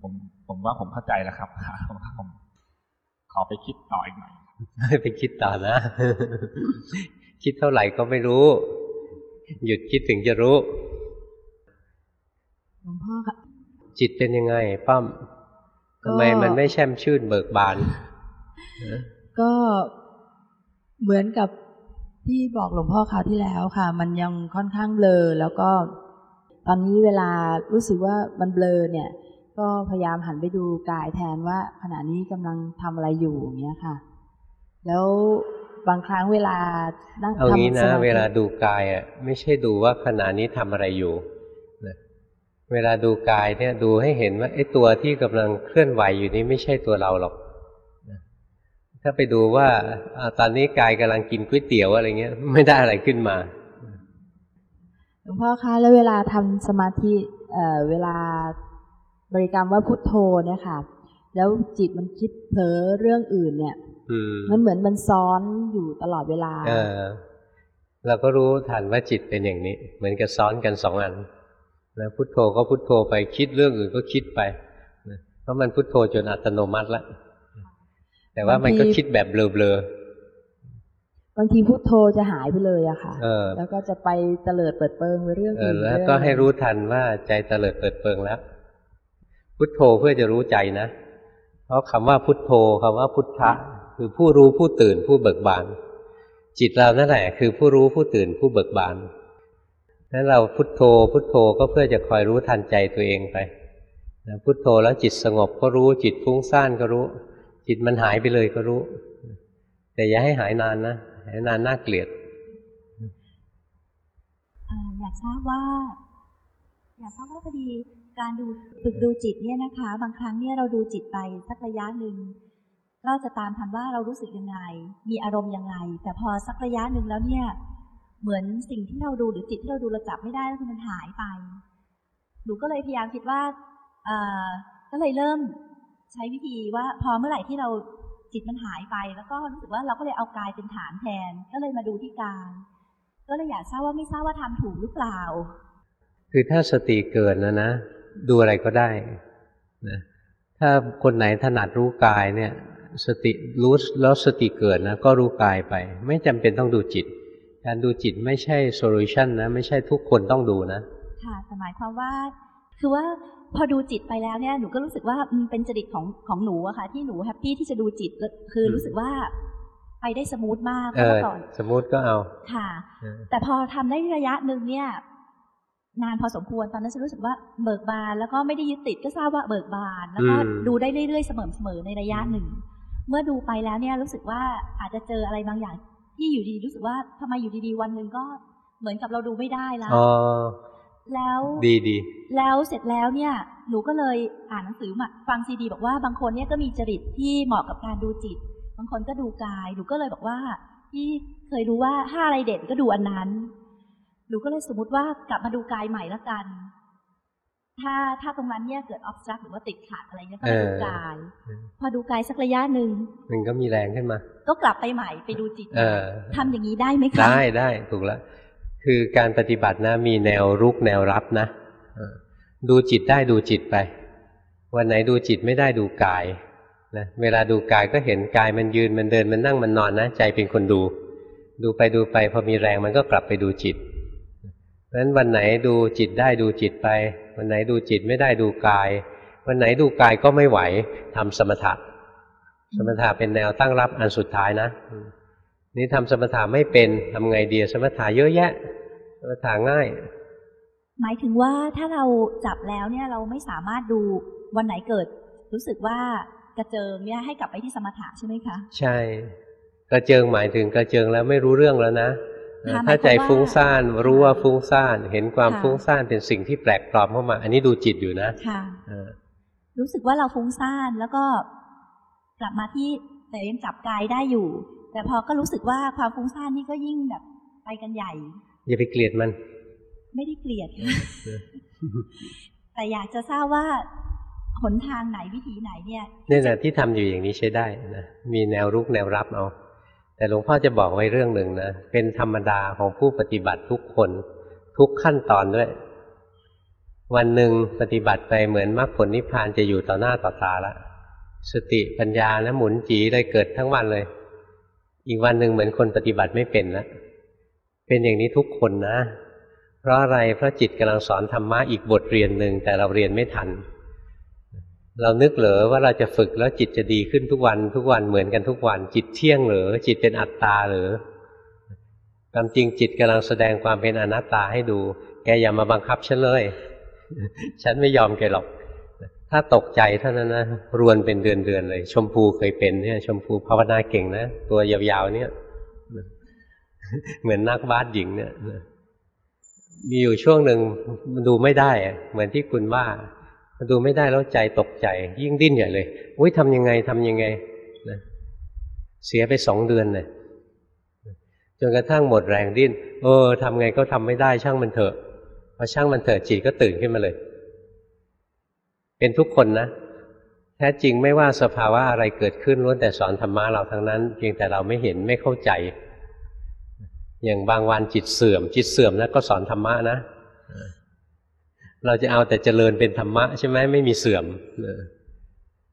ผมผมว่าผมเข้าใจแล้วครับผมผมขอไปคิดต่ออีกหน่อยไปคิดต่อนะ คิดเท่าไหร่ก็ไม่รู้ หยุดคิดถึงจะรู้หลวงพ่อค่ะจิตเป็นยังไงป้อมทำไมมันไม่แช่มชื่นเบิกบาน ก็เหมือนกับ ที่บอกหลวงพ่อคราวที่แล้วค่ะ มันยังค่อนข้างเบลอ แล้วก็ ตอนนี้เวลารู้สึกว่ามันเบลอเนี่ย ก็พยายามหันไปดูกายแทนว่าขณะนี้กำลังทำอะไรอยู่อย่างเงี้ยค่ะ แล้วบางครั้งเวลานั่งเอางี้ทำสนะมาธิเวลาดูกายอะไม่ใช่ดูว่าขณะนี้ทำอะไรอยู่นะเวลาดูกายเนี่ยดูให้เห็นว่าไอ้ตัวที่กำลังเคลื่อนไหวอยู่นี้ไม่ใช่ตัวเราหรอกนะ ถ้าไปดูว่าอาตอนนี้กายกำลังกินก๋วยเตี๋ยวอะไรเงี้ย ไม่ได้อะไรขึ้นมาหลวงพ่อคะแล้วเวลาทำสมาธิเอ่อเวลาบริกรรมว่าพุทโธเนี่ยค่ะ แล้วจิตมันคิดเผลอเรื่องอื่นเนี่ยอืมมันเหมือนมันซ้อนอยู่ตลอดเวลา เออเราก็รู้ทันว่าจิตเป็นอย่างนี้ เหมือนกับซ้อนกันสองอันนะพุทโธก็พุทโธไปคิดเรื่องอื่นก็คิดไปนะเพราะมันพุทโธจนอัตโนมัติแล้ว แต่ว่ามันก็คิดแบบเบลอบางทีพุทโธจะหายไปเลยอะค่ะๆเออแล้วก็จะไปเตลิดเปิดเปิงไปเรื่องเอออื่นแล้วเรื่องก็ให้รู้ทันว่าใจเตลิดเปิดเปิงแล้วพุทโธเพื่อจะรู้ใจนะ เพราะคำว่าพุทโธคำว่าพุทธะคือผู้รู้ผู้ตื่นผู้เบิกบาน จิตเรานั่นแหละคือผู้รู้ผู้ตื่นผู้เบิกบานนั้นเราพุทโธพุทโธก็เพื่อจะคอยรู้ทันใจตัวเองไปนะพุทโธแล้วจิตสงบก็รู้จิตฟุ้งซ่านก็รู้ จิตมันหายไปเลยก็รู้ แต่อย่าให้หายนานนะหายนานน่าเกลียดอยากทราบว่า อยากทราบว่าพอดีการดูฝึกดูจิตเนี่ยนะคะ บางครั้งเนี่ยเราดูจิตไปสักระยะหนึ่งก็จะตามทันว่าเรารู้สึกยังไง มีอารมณ์ยังไง แต่พอสักระยะหนึ่งแล้วเนี่ย เหมือนสิ่งที่เราดูหรือจิตที่เราดูเราจับไม่ได้แล้วมันหายไป หนูก็เลยพยายามคิดว่าก็เลยเริ่ม ใช้วิธีว่าพอเมื่อไหร่ที่เราจิตมันหายไป แล้วก็รู้สึกว่าเราก็เลยเอากายเป็นฐานแทน ก็เลยมาดูที่กาย ก็เลยอยากทราบว่าไม่ทราบว่าทำถูกหรือเปล่า คือถ้าสติเกิดนะนะ ดูอะไรก็ได้นะถ้าคนไหนถนัดรู้กายเนี่ย สติรู้แล้วสติเกิดนะก็รู้กายไป ไม่จำเป็นต้องดูจิตการดูจิตไม่ใช่ solution นะ ไม่ใช่ทุกคนต้องดูนะ ค่ะแต่หมายความว่าคือว่า พอดูจิตไปแล้วเนี่ยหนูก็รู้สึกว่าอืมเป็นจริตของของหนูอะค่ะที่หนู happy ที่จะดูจิตแล้วคือรู้สึกว่าไปได้ smooth มากเพเอราะอเมื่อก่อนสมมุติก็เอาค่ะเออแต่พอทำได้ระยะหนึ่งเนี่ยนานพอสมควรตอนนั้นฉันรู้สึกว่าเบิกบาน แล้วก็ไม่ได้ยึดติดก็ทราบว่าเบิกบาน แล้วก็ดูได้เรื่อยๆเสมอๆในระยะหนึ่ง เมื่อดูไปแล้วเนี่ยรู้สึกว่าอาจจะเจออะไรบางอย่างที่อยู่ดีๆรู้สึกว่าทำไมอยู่ดีๆวันหนึ่งก็เหมือนกับเราดูไม่ได้แล้วอ๋อ แล้วดีดีแล้วเสร็จแล้วเนี่ยหนูก็เลยอ่านหนังสือมาฟังซีดี บอกว่าบางคนเนี่ยก็มีจริตที่เหมาะกับการดูจิต บางคนก็ดูกายหนูก็เลยบอกว่า ที่เคยรู้ว่าถ้าอะไรเด่นก็ดูอันนั้นหนูก็เลยสมมติว่ากลับมาดูกายใหม่ละกัน ถ้าถ้าตรงนั้นเนี่ยเกิดออฟสตรักหรือว่าติดขัดอะไรเนี่ยก็มาดูกาย พอดูกายสักระยะหนึ่งมันก็มีแรงขึ้นมา ก็กลับไปใหม่ไปดูจิตใหม่เออทำอย่างนี้ได้ไหมคะได้ได้ถูกแล้ว คือการปฏิบัตินะมีแนวรุกแนวรับนะดูจิตได้ดูจิตไป วันไหนดูจิตไม่ได้ดูกายนะเวลาดูกายก็เห็นกายมันยืนมันเดินมันนั่งมันนอนนะใจเป็นคนดู ดูไปดูไปพอมีแรงมันก็กลับไปดูจิตเพราะฉะนั้นวันไหนดูจิตได้ดูจิตไป วันไหนดูจิตไม่ได้ดูกาย วันไหนดูกายก็ไม่ไหวทำสมถะสมถะเป็นแนวตั้งรับอันสุดท้ายนะ นี่ทำสมถะไม่เป็นทำไงดีสมถะเยอะแยะ สมถะง่าย หมายถึงว่าถ้าเราจับแล้วเนี่ยเราไม่สามารถดูวันไหนเกิด รู้สึกว่ากระเจิงเนี่ยให้กลับไปที่สมถะใช่ไหมคะ ใช่ กระเจิงหมายถึงกระเจิงแล้วไม่รู้เรื่องแล้วนะค่ะถ้าใจหมายความว่าฟุ้งซ่านรู้ว่าฟุ้งซ่านเห็นความค่ะฟุ้งซ่านเป็นสิ่งที่แปลกปลอมเข้ามา อันนี้ดูจิตอยู่นะค่ะเออรู้สึกว่าเราฟุ้งซ่านแล้วก็กลับมาที่แต่ยังจับกายได้อยู่ แต่พอก็รู้สึกว่าความฟุ้งซ่านนี่ก็ยิ่งแบบไปกันใหญ่ อย่าไปเกลียดมัน ไม่ได้เกลียดแต่อยากจะทราบว่าหนทางไหนวิธีไหนเนี่ยนี่แหละที่ทำอยู่อย่างนี้ใช้ได้นะมีแนวรุกแนวรับเอา แต่หลวงพ่อจะบอกไว้เรื่องหนึ่งนะเป็นธรรมดาของผู้ปฏิบัติทุกคน ทุกขั้นตอนด้วย วันหนึ่งปฏิบัติไปเหมือนมรรคผลนิพพานจะอยู่ต่อหน้าต่อตาละสติปัญญานะหมุนจีเลยเกิดทั้งวันเลย อีกวันหนึ่งเหมือนคนปฏิบัติไม่เป็นและเป็นอย่างนี้ทุกคนนะ เพราะอะไรเพราะจิตกำลังสอนธรรมะอีกบทเรียนหนึ่งแต่เราเรียนไม่ทัน เรานึกเหรอว่าเราจะฝึกแล้วจิตจะดีขึ้นทุกวันทุกวันเหมือนกันทุกวัน จิตเที่ยงหรือจิตเป็นอัตตาหรือความจริงจิตกำลังแสดงความเป็นอนัตตาให้ดู แกอย่ามาบังคับฉันเลย ฉันไม่ยอมแกหรอก ถ้าตกใจเท่านั้นนะรวนเป็นเดือนๆเลย ชมพูเคยเป็นเนี่ย ชมพูภาวนาเก่งนะ ตัวยาวๆเนี่ยเหมือนนักบาสหญิงเนี่ยมีอยู่ช่วงหนึ่งมันดูไม่ได้เหมือนที่คุณว่ามันดูไม่ได้แล้วใจตกใจ ยิ่งดิ้นใหญ่เลยอุ้ยทำยังไงทำยังไงนะเสียไปสองเดือนเลยจนกระทั่งหมดแรงดิ้น เออทำไงก็ทำไม่ได้ช่างมันเถอะพอช่างมันเถอะจิตก็ตื่นขึ้นมาเลย เป็นทุกคนนะ แท้จริงไม่ว่าสภาวะอะไรเกิดขึ้นล้วนแต่สอนธรรมะเราทั้งนั้น เพียงแต่เราไม่เห็นไม่เข้าใจ อย่างบางวันจิตเสื่อม จิตเสื่อมนะก็สอนธรรมะนะเราจะเอาแต่เจริญเป็นธรรมะใช่ไหมไม่มีเสื่อม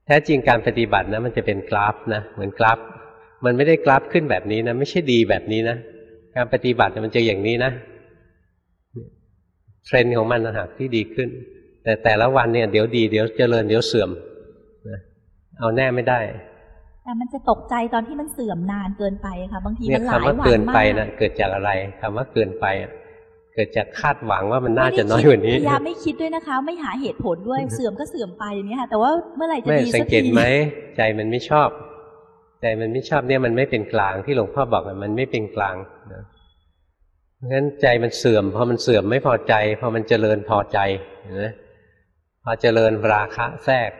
แท้จริงการปฏิบัตินะ มันจะเป็นกราฟนะเหมือนกราฟ มันไม่ได้กราฟขึ้นแบบนี้นะ ไม่ใช่ดีแบบนี้นะการปฏิบัติมันจะอย่างนี้นะเทรนด์ของมันนะฮะที่ดีขึ้น แต่แต่ละวันเนี่ยเดี๋ยวดีเดี๋ยวเจริญเดี๋ยวเสื่อมนะเอาแน่ไม่ได้ แต่มันจะตกใจตอนที่มันเสื่อมนานเกินไปค่ะบางทีเนี่มัยนหลายคำว่าวันเกินมาไปกนะเกิดจากอะไรคำว่าเกินไปอะเกิดจากคาดหวังว่ามันน่าจะน้อยกว่านี้พยายามไม่คิดด้วยนะคะ ไม่หาเหตุผลด้วยเสื่อมก็เสื่อมไปอย่างนี้ยค่ะแต่ว่าเมื่อไหร่จะไม่ดีสัสังกเกทีตไหมใจมันไม่ชอบ ใจมันไม่ชอบเนี่ยมันไม่เป็นกลางที่หลวงพ่อบอกอะมันไม่เป็นกลางนะเพราะฉะนั้นใจมันเสื่อมพอมันเสื่อมไม่พอใจพอมันเจริญพอใจเห็นไหม พอเจริญราคะแทรก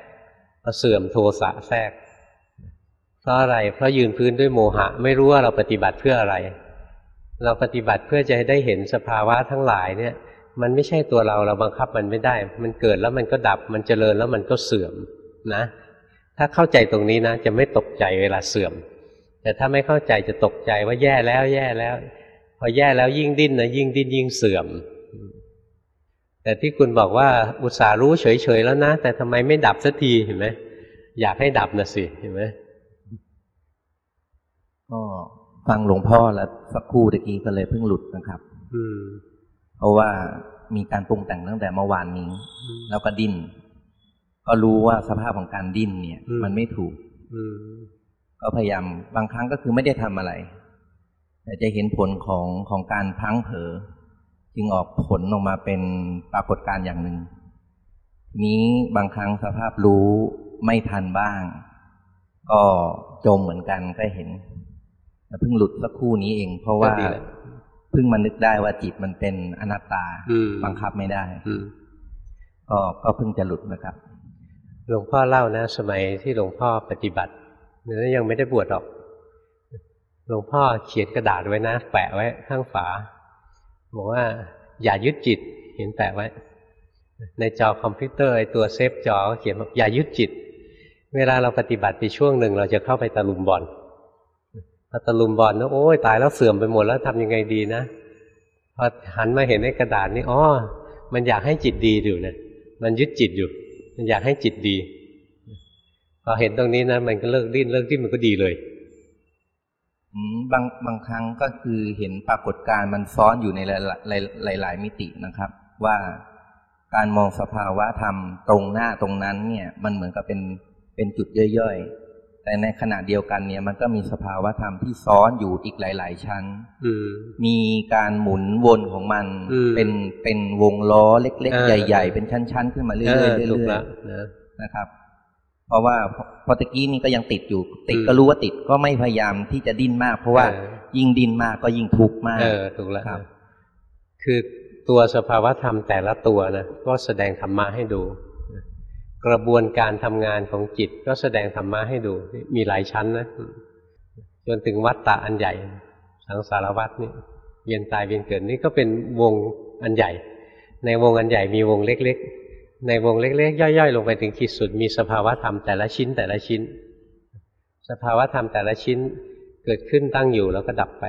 พอเสื่อมโทสะแทรก เพราะอะไร เพราะยืนพื้นด้วยโมหะ ไม่รู้ว่าเราปฏิบัติเพื่ออะไร เราปฏิบัติเพื่อจะให้ได้เห็นสภาวะทั้งหลายเนี่ย มันไม่ใช่ตัวเราเราบังคับมันไม่ได้ มันเกิดแล้วมันก็ดับ มันเจริญแล้วมันก็เสื่อมนะ ถ้าเข้าใจตรงนี้นะ จะไม่ตกใจเวลาเสื่อม แต่ถ้าไม่เข้าใจจะตกใจว่าแย่แล้วแย่แล้ว พอแย่แล้วยิ่งดิ้นนะยิ่งดิ้นยิ่งเสื่อม แต่ที่คุณบอกว่าอุตส่าห์รู้เฉยๆแล้วนะ แต่ทำไมไม่ดับสักทีเห็นไหมอยากให้ดับนะสิเห็นไหมก็ฟังหลวงพ่อแล้วสักครู่ตะกี้ก็เลยเพิ่งหลุดนะครับ อืม เพราะว่ามีการปรุงแต่งตั้งแต่เมื่อวานนี้ แล้วก็ดิ้นก็รู้ว่าสภาพของการดิ้นเนี่ยอืมมันไม่ถูก อืมก็พยายามบางครั้งก็คือไม่ได้ทำอะไร แต่จะเห็นผลของของการพลั้งเผลอ จึงออกผลออกมาเป็นปรากฏการณ์อย่างหนึ่งทีนี้บางครั้งสภาพรู้ไม่ทันบ้าง ก็จมเหมือนกันก็เห็นแต่เพิ่งหลุดสักครู่นี้เอง เพราะว่าก็ดีแหละเพิ่งมานึกได้ว่าจิตมันเป็นอนัตตาอืมบังคับไม่ได้อืมก็ก็เพิ่งจะหลุดนะครับ หลวงพ่อเล่านะ สมัยที่หลวงพ่อปฏิบัติเนื้อยังไม่ได้บวชหรอก หลวงพ่อเขียนกระดาษไว้นะ แปะไว้ข้างฝา บอกว่าอย่ายึดจิตเห็นแปะไว้ ในจอคอมพิวเตอร์ไอตัวเซฟจอก็เขียนอย่ายึดจิต เวลาเราปฏิบัติไปช่วงหนึ่งเราจะเข้าไปตะลุมบอลพอตะลุมบอลนะโอ้ยตายแล้วเสื่อมไปหมดแล้วทำยังไงดีนะพอหันมาเห็นในกระดาษนี่อ๋อมันอยากให้จิตดีอยู่นะมันยึดจิตอยู่ มันอยากให้จิตดีพอเห็นตรงนี้นะมันก็เลิกดิ้นเลิกดิ้นมันก็ดีเลย บางบางครั้งก็คือเห็นปรากฏการณ์มันซ้อนอยู่ในหลายหลายหลายๆมิตินะครับ ว่าการมองสภาวะธรรมตรงหน้าตรงนั้นเนี่ย มันเหมือนกับเป็นเป็นจุดย่อยๆ แต่ในขณะเดียวกันเนี่ย มันก็มีสภาวะธรรมที่ซ้อนอยู่อีกหลาย ๆ ชั้นอืมมีการหมุนวนของมันอืมเป็นเป็นวงล้อเล็กเอๆอใหญ่ ๆ เป็นชั้น ๆ ขึ้นมาเรื่เออยอๆเรื่ถูกอยแล้วๆนะนะครับ เพราะว่าพอพอตะกี้นี่ก็ยังติดอยู่ ติดอืมก็รู้ว่าติดก็ไม่พยายามที่จะดิ้นมาก เพราะว่าเออยิ่งดิ้นมากก็ยิ่งทุกข์มาก เออถูกแล้วครับ คือตัวสภาวธรรมแต่ละตัวนะก็แสดงธรรมะให้ดู กระบวนการทำงานของจิตก็แสดงธรรมะให้ดู มีหลายชั้นนะจนถึงวัฏฏะอันใหญ่ สังสารวัฏนี่เวียนตายเวียนเกิดนี่ก็เป็นวงอันใหญ่ ในวงอันใหญ่มีวงเล็กๆ ในวงเล็กๆ ย่อยๆ ลงไปถึงขีดสุด มีสภาวธรรมแต่ละชิ้นแต่ละชิ้น สภาวธรรมแต่ละชิ้นเกิดขึ้นตั้งอยู่แล้วก็ดับไป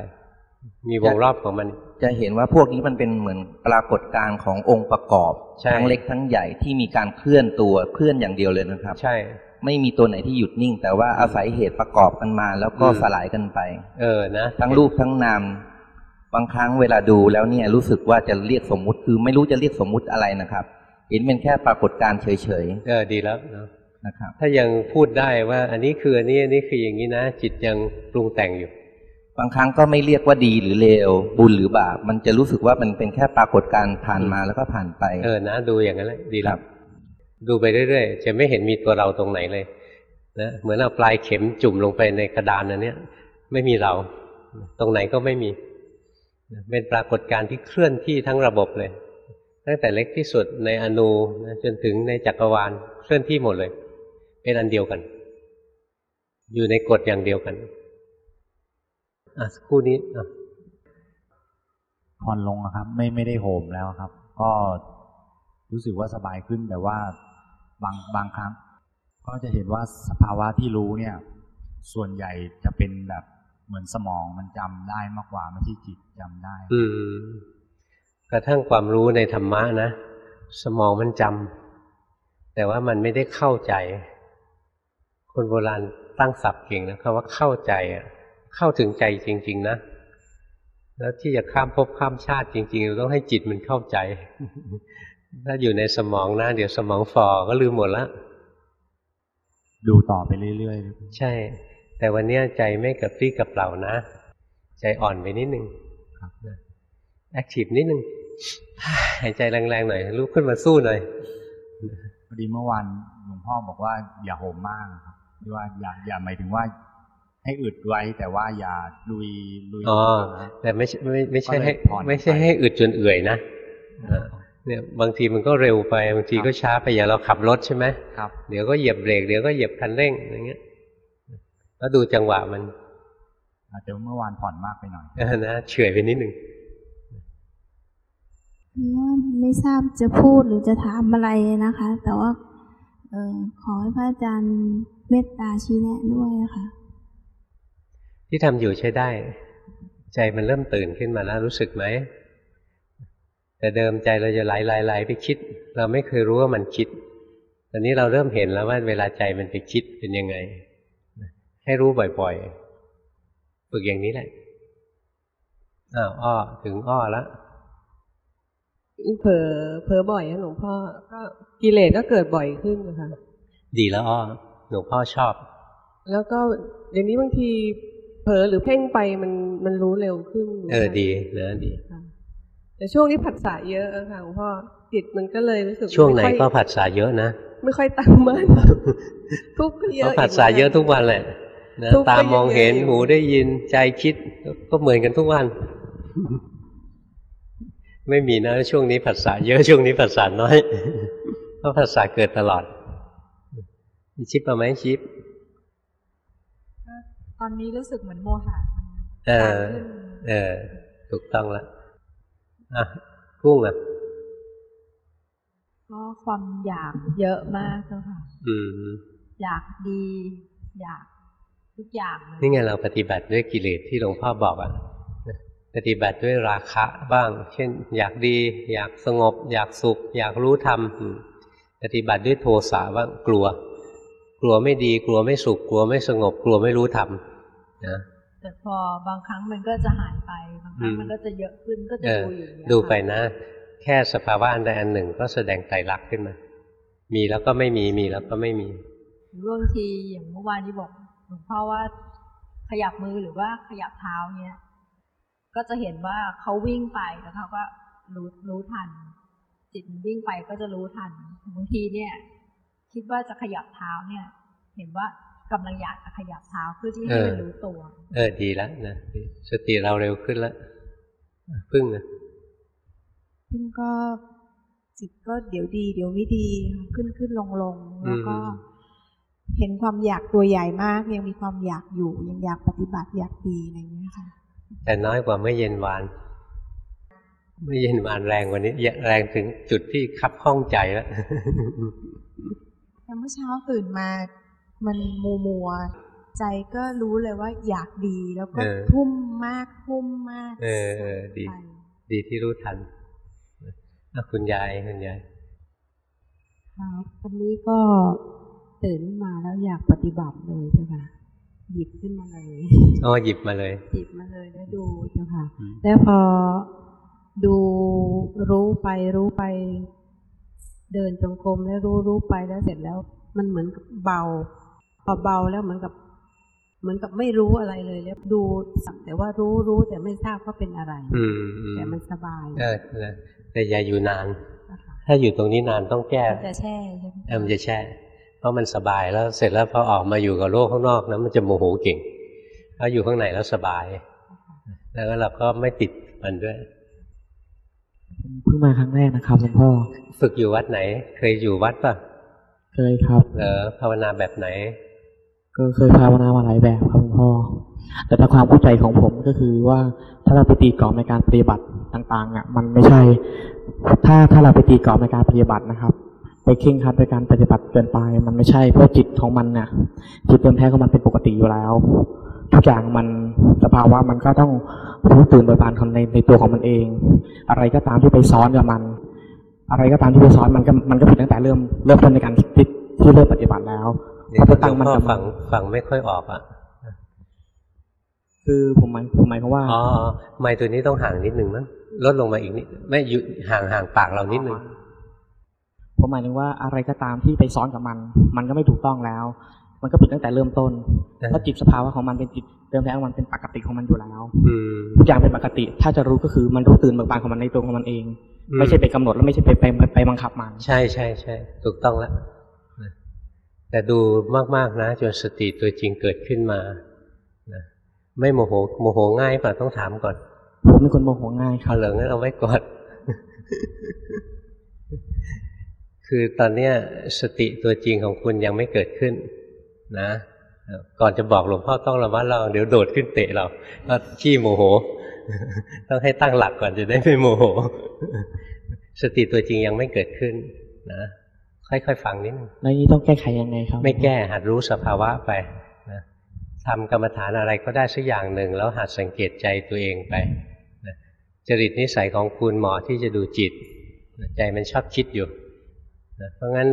มีวงรอบของมัน จะเห็นว่าพวกนี้มันเป็นเหมือนปรากฏการณ์ขององค์ประกอบใช่ทั้งเล็กทั้งใหญ่ที่มีการเคลื่อนตัวเคลื่อนอย่างเดียวเลยนะครับ ใช่ ไม่มีตัวไหนที่หยุดนิ่ง แต่ว่าอาศัยเหตุประกอบกันมา แล้วก็อืมสลายกันไป เออนะทั้งรูปทั้งนามบางครั้งเวลาดูแล้วเนี่ยรู้สึกว่าจะเรียกสมมุติคือไม่รู้จะเรียกสมมุติอะไรนะครับ เห็นเป็นแค่ปรากฏการณ์เฉยเออดีแล้วเนอะๆนะครับ ถ้ายังพูดได้ว่า อันนี้คืออันนี้อันนี้คืออย่างนี้นะ จิตยังปรุงแต่งอยู่ บางครั้งก็ไม่เรียกว่าดีหรือเลวบุญหรือบาปมันจะรู้สึกว่ามันเป็นแค่ปรากฏการณ์ผ่านมาแล้วก็ผ่านไปเออนะ ดูอย่างนั้นแหละดีคแล้รัวบดูไปเรื่อยๆจะไม่เห็นมีตัวเราตรงไหนเลยนะเหมือนเอาปลายเข็มจุ่มลงไปในกระดานอันเนี้ยไม่มีเรา ตรงไหนก็ไม่มี เป็นปรากฏการณ์ที่เคลื่อนที่ทั้งระบบเลย ตั้งแต่เล็กที่สุดในอนูนะจนถึงในจักรวาลเคลื่อนที่หมดเลย เป็นอันเดียวกัน อยู่ในกฎอย่างเดียวกันอะสักครู่นี้อะผ่อนลงอะครับ ไม่ไม่ได้โหมแล้วครับ ก็รู้สึกว่าสบายขึ้นแต่ว่าบางบางครั้ง ก็จะเห็นว่าสภาวะที่รู้เนี่ย ส่วนใหญ่จะเป็นแบบเหมือนสมองมันจำได้มากกว่าไม่ใช่จิตจำได้ อืม กระทั่งความรู้ในธรรมะนะ สมองมันจำแต่ว่ามันไม่ได้เข้าใจ คนโบราณตั้งศัพท์เก่งนะคำว่าเข้าใจอะเข้าถึงใจจริง ๆ นะ แล้วที่จะข้ามภพข้ามชาติจริงๆเราต้องให้จิตมันเข้าใจ ถ้าอยู่ในสมองนะ เดี๋ยวสมองฝ่อก็ลืมหมดละดูต่อไปเรื่อยใช่ แต่วันเนี้ยใจไม่กระปรี้กระเปร่านะ ใจอ่อนไปนิดนึง active นิดนึงหายใจแรงๆหน่อยลุกขึ้นมาสู้หน่อยๆพอดีเมื่อวานหลวงพ่อบอกว่า อย่าโหมมากครับที่ว่าอย่าอย่าหมายถึงว่า ให้อึดไว้ แต่ว่าอย่าลุยลุยอ๋อนะแต่ไม่ใช่ไม่ไม่ใช่ให้ก็เลยผ่อนไม่ใช่ไปให้อึดจนเอื่อยนะเออเนี่ยบางทีมันก็เร็วไปบางทีก็ช้าไปอย่างเราขับรถใช่ไหมครับเดี๋ยวก็เหยียบเบรกเดี๋ยวก็เหยียบคันเร่งอย่างเงี้ยแล้วดูจังหวะมันอาจจะเมื่อวานผ่อนมากไปหน่อยเออนะเฉื่อยไปนิดหนึ่งคือ ว่าไม่ทราบจะพูดหรือจะถามอะไรนะคะ แต่ว่าเออขอให้พระอาจารย์เมตตาชี้แนะด้วยะค่ะ ที่ทำอยู่ใช้ได้ ใจมันเริ่มตื่นขึ้นมาแล้วรู้สึกไหม แต่เดิมใจเราจะไหลไหลไหลไปคิด เราไม่เคยรู้ว่ามันคิด ตอนนี้เราเริ่มเห็นแล้วว่าเวลาใจมันไปคิดเป็นยังไง ให้รู้บ่อยๆ ฝึกอย่างนี้แหละอ้าวอ้อถึงอ้อแล้ว เผลอเผลอบ่อยนะหลวงพ่อก็กิเลสก็เกิดบ่อยขึ้นนะคะดีแล้วอ้อหลวงพ่อชอบ แล้วก็อย่างนี้บางทีเผลอหรือเพ่งไปมันมันรู้เร็วขึ้น เออดีนะดีค่ะแต่ช่วงนี้ผัสสะเยอะอะค่ะหลวงพ่อจิตมันก็เลยรู้สึกช่วงไหนม่ค่อยก็ผัสสะเยอะนะไม่ค่อยตั้งมั่นทุกข์ก็เยก็อะผัสสะเยอะทุกวันแหละนะทุกข์ก็ตามองเห็นเยอะอยู่หูได้ยินใจคิดก็เหมือนกันทุกวัน ไม่มีนะ ช่วงนี้ผัสสะเยอะช่วงนี้ผัสสะน้อยเพราะผัสสะเกิดตลอดมีชิปเอาไหมชิปตอนนี้รู้สึกเหมือนโมหะมันเออขึ้นเออ ถูกต้องแล้วอะกุ้งอะก็ความอยากเยอะมากเจ้าค่ะอืมอยากดี อยากทุกอย่างเลยนี่ไงเราปฏิบัติด้วยกิเลสที่หลวงพ่อบอกอะนะ ปฏิบัติด้วยราคะบ้าง เช่น อยากดี อยากสงบ อยากสุข อยากรู้ธรรมอืมปฏิบัติด้วยโทสะบ้างกลัว กลัวไม่ดี กลัวไม่สุข กลัวไม่สงบ กลัวไม่รู้ธรรมนะแต่พอบางครั้งมันก็จะหายไปบางครั้งอืมมันก็จะเยอะขึ้นก็จะเออดูอยู่อย่างเงี้ยดูไปค่ะนะ แค่สภาวะอันใดอันหนึ่งก็แสดงไตรลักษณ์ขึ้นมา มีแล้วก็ไม่มีมีแล้วก็ไม่มีหรือบางทีอย่างเมื่อวานที่บอกหลวงพ่อว่าขยับมือหรือว่าขยับเท้าเนี้ย ก็จะเห็นว่าเขาวิ่งไปแล้วเขาก็รู้รู้ทัน จิตมันวิ่งไปก็จะรู้ทันบางทีเนี่ย คิดว่าจะขยับเท้าเนี่ย เห็นว่ากำลังอยากจะขยับเท้าเพื่อที่ให้มันเออรู้ตัว เออดีแล้วนะสติเราเร็วขึ้นแล้วพึ่งนะซึ่งก็จิตก็เดี๋ยวดี เดี๋ยวไม่ดีค่ะขึ้นขึ้นลงลงแล้วก็ เห็นความอยากตัวใหญ่มาก ยังมีความอยากอยู่ยังอยากปฏิบัติอยากดีอะไรอย่างเงี้ยค่ะ แต่น้อยกว่าเมื่อเย็นวาน เมื่อเย็นวานแรงกว่านี้แรงถึงจุดที่คับข้องใจแล้วแต่เมื่อเช้าตื่นมามันมัวมัวๆใจก็รู้เลยว่าอยากดีแล้วก็เออทุ่มมากทุ่มมากเออเออดีไปดีที่รู้ทันอะคุณยายคุณยายครับวันนี้ก็ตื่นมาแล้วอยากปฏิบัติเลยเจ้าค่ะ หยิบขึ้นมาเลยอ๋อหยิบมาเลย หยิบมาเลยแล้วดูเจ้าค่ะอืมแล้วพอดูรู้ไปรู้ไป เดินจงกรมแล้วรู้รู้ไปแล้วเสร็จแล้ว มันเหมือนกับเบา พอเบาแล้วเหมือนกับ เหมือนกับไม่รู้อะไรเลยแล้วดูสักแต่ว่ารู้รู้แต่ไม่ทราบว่าเป็นอะไร อืมอืมแต่มันสบายเออนะแต่อย่าอยู่นาน ถ้าอยู่ตรงนี้นานต้องแก้มันจะแช่ใช่ไหมเออมันจะแช่เพ ราะมันสบายแล้วเสร็จแล้วพอออกมาอยู่กับโลกข้างนอกนะมันจะโมโหเก่งถ้าอยู่ข้างในแล้วสบาย แล้วเราก็ไม่ติดมันด้วยเพิ่งมาครั้งแรกนะครับหลวงพ่อฝึกอยู่วัดไหน เคยอยู่วัดป่ะเคยครับเออภาวนาแบบไหน ก็เคยภาวนามาหลายแบบครับหลวงพ่อแต่ถ้าความเข้าใจของผมก็คือว่าถ้าเราไปตีกรอบในการปฏิบัติต่างๆอะมันไม่ใช่ ถ้าถ้าเราไปตีกรอบในการปฏิบัตินะครับ ไปเคร่งครัดในการปฏิบัติเกินไป มันไม่ใช่เพราะจิตของมันน่ะจิตเดิมแท้ของมันเป็นปกติอยู่แล้ว ทุกอย่างมันสภาวะมันก็ต้องรู้ตื่นเบิกบานของในในตัวของมันเอง อะไรก็ตามที่ไปซ้อนกับมัน อะไรก็ตามที่ไปซ้อนมันก็มันก็ผิดตั้งแต่เริ่มเริ่มต้นในการที่ที่เริ่มปฏิบัติแล้วเนี่ยพอไปตั้งมันหลวกับพ่อมัฟันงฟังไม่ค่อยออกอะคือผมหมายผมหมายความว่าอ๋ออ๋อไม้ตัวนี้ต้องห่างนิดนึงมั้งลดลงมาอีกนิดไม่อยู่ห่างห่างปากเรานิดนึง ผมหมายถึงว่าอะไรก็ตามที่ไปซ้อนกับมัน มันก็ไม่ถูกต้องแล้ว มันก็ผิดตั้งแต่เริ่มต้นเออเพราะจิตสภาวะของมันเป็นจิตเดิมแท้ของมันเป็นปกติของมันอยู่แล้วอืมทุกอย่างเป็นปกติ ถ้าจะรู้ก็คือมันรู้ตื่นเบิกบานของมันในตัวของมันเองอืมไม่ใช่ไปกำหนดแล้วไม่ใช่ไปไปไปไปบังคับมัน ใช่ใช่ใช่ถูกต้องแล้วนะแต่ดูมากๆนะจนสติตัวจริงเกิดขึ้นมานะไม่โมโหโมโหง่ายป่ะต้องถามก่อนผมเป็นคนโมโหง่ายครัเอาบเหลืองงั้นเอาไว้ก่อน คือตอนเนี้ยสติตัวจริงของคุณยังไม่เกิดขึ้นนะก่อนจะบอกหลวงพ่อต้องระมัดระวังเดี๋ยวโดดขึ้นเตะเราก็ขี้โมโห ต้องให้ตั้งหลักก่อนจะได้ไม่โมโห สติตัวจริงยังไม่เกิดขึ้นนะค่อยๆฟังนิดนึงแล้วนี้ต้องแก้ไขยังไงครับ ไม่แก้หัดรู้สภาวะไปนะทำกรรมฐานอะไรก็ได้สักอย่างหนึ่ง แล้วหัดสังเกตใจตัวเองไปนะจริตนิสัยของคุณเหมาะที่จะดูจิตนะใจมันชอบคิดอยู่ นะเพราะงั้น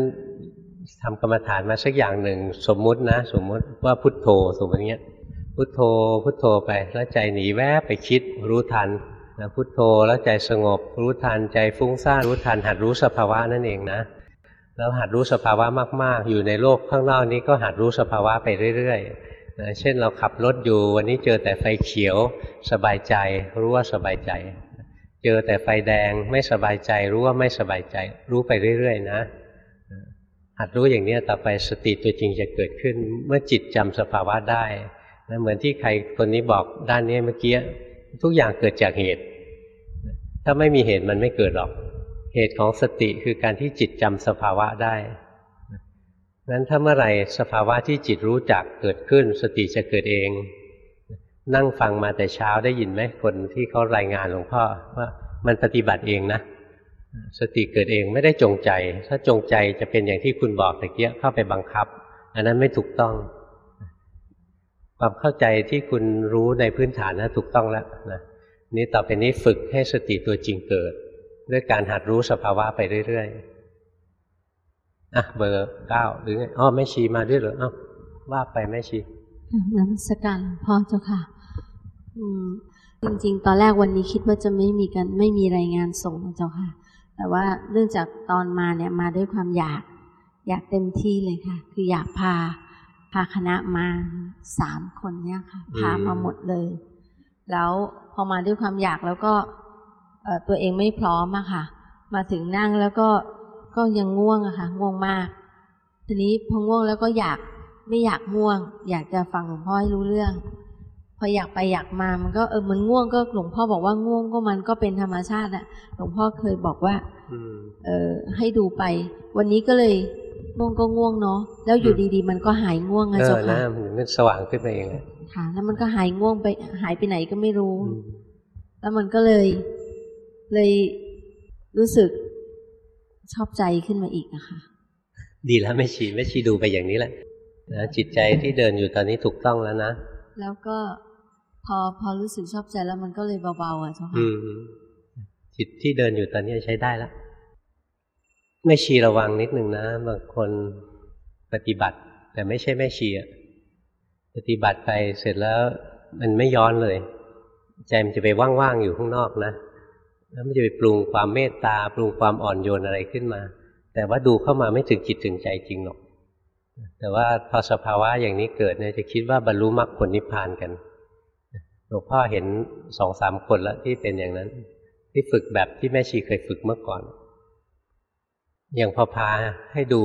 ทำกรรมฐานมาสักอย่างหนึ่ง สมมุตินะ สมมุติว่าพุทโธสมมติเงี้ยพุทโธพุทโธไปแล้วใจหนีแวบไปคิดรู้ทันนะพุทโธแล้วใจสงบ รู้ทันใจฟุ้งซ่านรู้ทัน หัดรู้สภาวะนั่นเองนะ แล้วหัดรู้สภาวะมาก ๆ อยู่ในโลกข้างนอกนี้ก็หัดรู้สภาวะไปเรื่อยๆนะเช่นเราขับรถอยู่วันนี้เจอแต่ไฟเขียว สบายใจรู้ว่าสบายใจ เจอแต่ไฟแดงไม่สบายใจรู้ว่าไม่สบายใจ รู้ไปเรื่อยๆนะหัดรู้อย่างนี้ต่อไปสติตัวจริงจะเกิดขึ้น เมื่อจิตจำสภาวะได้นะเหมือนที่ใครคนนี้บอกด้านนี้เมื่อกี้ทุกอย่างเกิดจากเหตุ ถ้าไม่มีเหตุมันไม่เกิดหรอก เหตุของสติคือการที่จิตจำสภาวะได้นั้นถ้าเมื่อไหร่สภาวะที่จิตรู้จักเกิดขึ้น สติจะเกิดเอง นั่งฟังมาแต่เช้าได้ยินไหมคนที่เขารายงานหลวงพ่อว่ามันปฏิบัติเองนะสติเกิดเองไม่ได้จงใจ ถ้าจงใจจะเป็นอย่างที่คุณบอกตะเกียเข้าไปบังคับ อันนั้นไม่ถูกต้อง ความเข้าใจที่คุณรู้ในพื้นฐานนะถูกต้องแล้วนะนี่ต่อไปนี้ฝึกให้สติตัวจริงเกิด ด้วยการหัดรู้สภาวะไปเรื่อยๆอะเบอร์เก้าหรือไงอ๋อแม่ชีมาด้วยเหรออ้าวว่าไปแม่ชีน้ำสการหลวงพ่อเจ้าค่ะ อืม จริง ๆ ตอนแรกวันนี้คิดว่าจะไม่มีกันไม่มีรายงานส่งนะเจ้าค่ะ แต่ว่าเนื่องจากตอนมาเนี่ยมาด้วยความอยาก อยากเต็มที่เลยค่ะ คืออยากพา พาคณะมาสามคนเนี่ยค่ะ พามาหมดเลย แล้วพอมาด้วยความอยากแล้วก็เอ่อตัวเองไม่พร้อมอะค่ะ มาถึงนั่งแล้วก็ก็ยังง่วงอะค่ะ ง่วงมาก ทีนี้พอง่วงแล้วก็อยากไม่อยากง่วง อยากจะฟังหลวงพ่อให้รู้เรื่อง พออยากไปอยากมามันก็เออมันง่วงก็หลวงพ่อบอกว่าง่วงก็มันก็เป็นธรรมชาติอะหลวงพ่อเคยบอกว่าเออให้ดูไป วันนี้ก็เลยง่วงก็ง่วงเนาะแล้วอยู่ดีๆ มันก็หายง่วงอะเอเจ้าอค่ะนะมันสว่างขึ้นมาเองเลยค่ะ แล้วมันก็หายง่วงไปหายไปไหนก็ไม่รู้ แล้วมันก็เลย เลยรู้สึกชอบใจขึ้นมาอีกอะค่ะดีแล้วแม่ชีแม่ชีดูไปอย่างนี้แหละนะจิตใจที่เดินอยู่ตอนนี้ถูกต้องแล้วนะแล้วก็ พอพอรู้สึกชอบใจแล้วมันก็เลยเบาๆอะเจ้าอืค่ะมจิตที่เดินอยู่ตอนนี้ใช้ได้แล้วแม่ชีระวังนิดนึงนะบางคนปฏิบัติ แต่ไม่ใช่แม่ชีอะปฏิบัติไปเสร็จแล้ว มันไม่ย้อนเลย ใจมันจะไปว่างๆอยู่ข้างนอกนะแล้วมันจะไปปรุงความเมตตา ปรุงความอ่อนโยนอะไรขึ้นมา แต่ว่าดูเข้ามาไม่ถึงจิตถึงใจจริงหรอกแต่ว่าพอสภาวะอย่างนี้เกิดเนี่ยจะคิดว่าบรรลุมรรคผลนิพพานกัน หลวงพ่อเห็นสองสามคนแล้วที่เป็นอย่างนั้น ที่ฝึกแบบที่แม่ชีเคยฝึกเมื่อก่อน อย่างพอพาให้ดู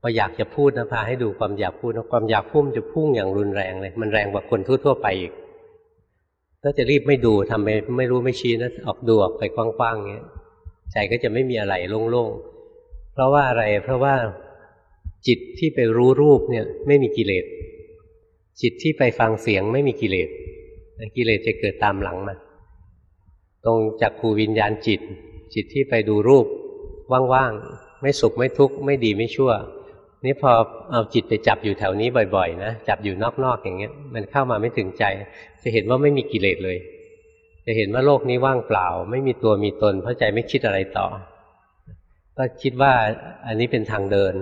พออยากจะพูดนะพาให้ดูความอยากพูดนะความอยากพุ่มจะพุ่งอย่างรุนแรงเลย มันแรงกว่าคนทั่วๆไปอีกถ้าจะรีบไม่ดูทำไปไม่รู้ไม่ชี้นะออกดูออกไปกว้างๆเงี้ยใจก็จะไม่มีอะไรโล่งๆ เพราะว่าอะไร เพราะว่าจิตที่ไปรู้รูปเนี่ย ไม่มีกิเลส จิตที่ไปฟังเสียงไม่มีกิเลส กิเลสจะเกิดตามหลังมาตรงจากขูวิญญาณจิต จิตที่ไปดูรูปว่างๆไม่สุขไม่ทุกข์ไม่ดีไม่ชั่ว นี่พอเอาจิตไปจับอยู่แถวนี้บ่อยๆนะจับอยู่นอกๆอย่างเงี้ย มันเข้ามาไม่ถึงใจ จะเห็นว่าไม่มีกิเลสเลย จะเห็นว่าโลกนี้ว่างเปล่า ไม่มีตัวมีตน เพราะใจไม่คิดอะไรต่อ ก็คิดว่าอันนี้เป็นทางเดิน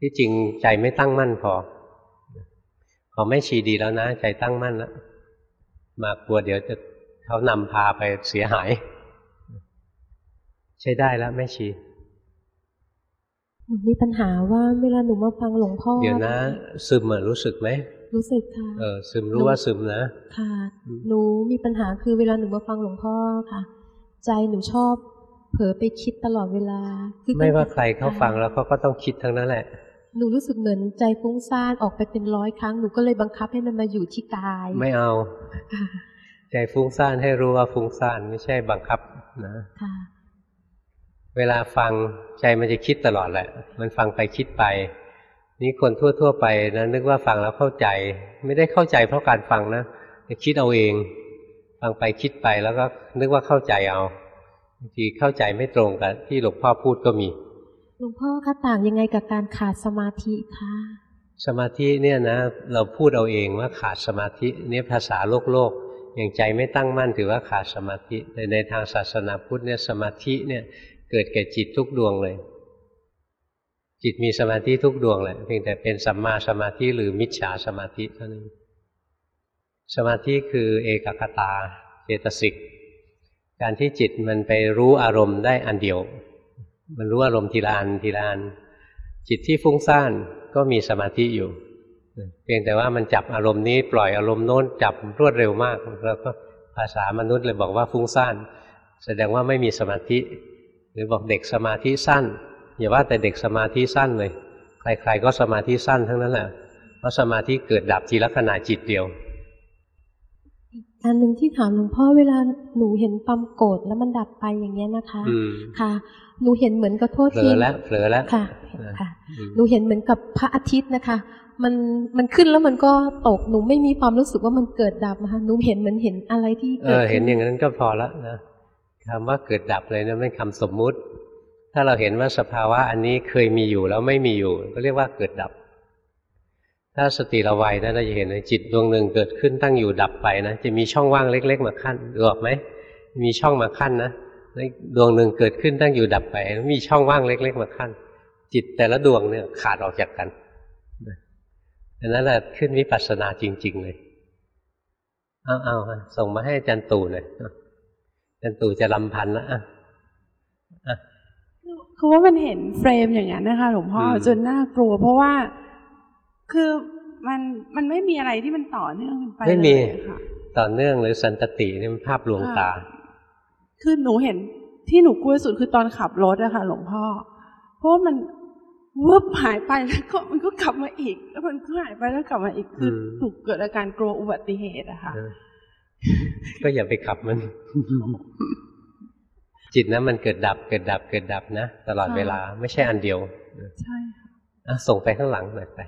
ที่จริงใจไม่ตั้งมั่นพอขอไม่ชีดีแล้วนะ ใจตั้งมั่นแล้ว มากลัวเดี๋ยวจะเขานำพาไปเสียหาย ใช้ได้แล้วแม่ชีหนูมีปัญหาว่าเวลาหนูมาฟังหลวงพ่อ เดี๋ยวนะ ซึมอะรู้สึกไหมรู้สึกค่ะเออซึมรู้ว่าซึมนะ ค่ะ หนูมีปัญหาคือเวลาหนูมาฟังหลวงพ่อค่ะ ใจหนูชอบ เผลอไปคิดตลอดเวลาคือไม่ว่าใครเขาฟังแล้วเขาก็ต้องคิดทั้งนั้นแหละ หนูรู้สึกเหมือนใจฟุ้งซ่านออกไปเป็นร้อยครั้งหนูก็เลยบังคับให้มันมาอยู่ที่กาย ไม่เอา ใจฟุ้งซ่านให้รู้ว่าฟุ้งซ่านไม่ใช่บังคับนะค่ะเวลาฟังใจมันจะคิดตลอดแหละ มันฟังไปคิดไป นี่คนทั่ว ๆ ไปนะนึกว่าฟังแล้วเข้าใจ ไม่ได้เข้าใจเพราะการฟังนะแต่คิดเอาเอง ฟังไปคิดไปแล้วก็นึกว่าเข้าใจเอาบางทีเข้าใจไม่ตรงกับที่หลวงพ่อพูดก็มี หลวงพ่อคะต่างยังไงกับการขาดสมาธิคะสมาธิเนี่ยนะ เราพูดเอาเองว่าขาดสมาธิเนี่ยภาษาโลกโลกอย่างใจไม่ตั้งมั่นถือว่าขาดสมาธิแต่ในทางศาสนาพุทธเนี่ยสมาธิเนี่ยเกิดแก่จิตทุกดวงเลย จิตมีสมาธิทุกดวงแหละเพียงแต่เป็นสัมมาสมาธิหรือมิจฉาสมาธิเท่านั้นสมาธิคือเอกคตาเจตสิก การที่จิตมันไปรู้อารมณ์ได้อันเดียว มันรู้อารมณ์ทีละอันทีละอันจิตที่ฟุ้งซ่านก็มีสมาธิอยู่ เพียงแต่ว่ามันจับอารมณ์นี้ปล่อยอารมณ์โน้นจับรวดเร็วมากแล้วก็ภาษามนุษย์เลยบอกว่าฟุ้งซ่านแสดงว่าไม่มีสมาธิ หรือบอกเด็กสมาธิสั้น อย่าว่าแต่เด็กสมาธิสั้นเลย ใคร ๆ ก็สมาธิสั้นทั้งนั้นแหละเพราะสมาธิเกิดดับทีละขณะจิตเดียวอันหนึ่งที่ถามหลวงพ่อเวลาหนูเห็นความโกรธแล้วมันดับไปอย่างเงี้ยนะคะอืมค่ะ หนูเห็นเหมือนกับโทษเผลทีอแล้วเผลอแล้วค่ะเออค่ะอืมหนูเห็นเหมือนกับพระอาทิตย์นะคะ มันมันขึ้นแล้วมันก็ตกหนูไม่มีความรู้สึกว่ามันเกิดดับนะคะหนูเห็นเหมือนเห็นอะไรที่เอเกิดอเห็นขึ้อย่างนั้นก็พอแล้วนะคำว่าเกิดดับเลยนะเป็นคำสมมุติ ถ้าเราเห็นว่าสภาวะอันนี้เคยมีอยู่แล้วไม่มีอยู่ ก็เรียกว่าเกิดดับ ถ้าสติเราไวนะเราจะเห็นเลยจิตดวงหนึ่งเกิดขึ้นตั้งอยู่ดับไปนะจะมีช่องว่างเล็ก ๆ มาขั้นดูออกไหมมีช่องมาขั้นนะแล้ว ดวงหนึ่งเกิดขึ้นตั้งอยู่ดับไปแล้วมีช่องว่างเล็ก ๆ มาขั้น จิตแต่ละดวงเนี่ยขาดออกจากกันอันนั้นแหละขึ้นวิปัสสนาจริง ๆ เลยเอาเอาๆส่งมาให้อาจารย์ตู่หน่อยเอาอาจารย์ตู่จะลำพันแล้วอะคือว่ามันเห็นเฟรมอย่างนั้นนะคะหลวงพ่ออมจนน่ากลัว เพราะว่าคือมันมันไม่มีอะไรที่มันต่อเนื่องกันไปไม่เลมียค่ะต่อเนื่องหรือสันตตินี่มันภาพลวงตา คือหนูเห็นที่หนูกลัวที่สุดคือตอนขับรถอะค่ะ หลวงพ่อ เพราะว่ามันวืบหายไปแล้วก็มันก็กลับมาอีก แล้วมันก็หายไปแล้วกลับมาอีกคืออมหนูเกิดอาการกลัวอุบัติเหตุอะค่ะเออก็อย่าไปขับมัน จิตนะมันเกิดดับเกิดดับเกิดดับนะตลอดค่ะเวลาไม่ใช่อันเดียวใช่ค่ะอะส่งไปข้างหลังหน่อยไป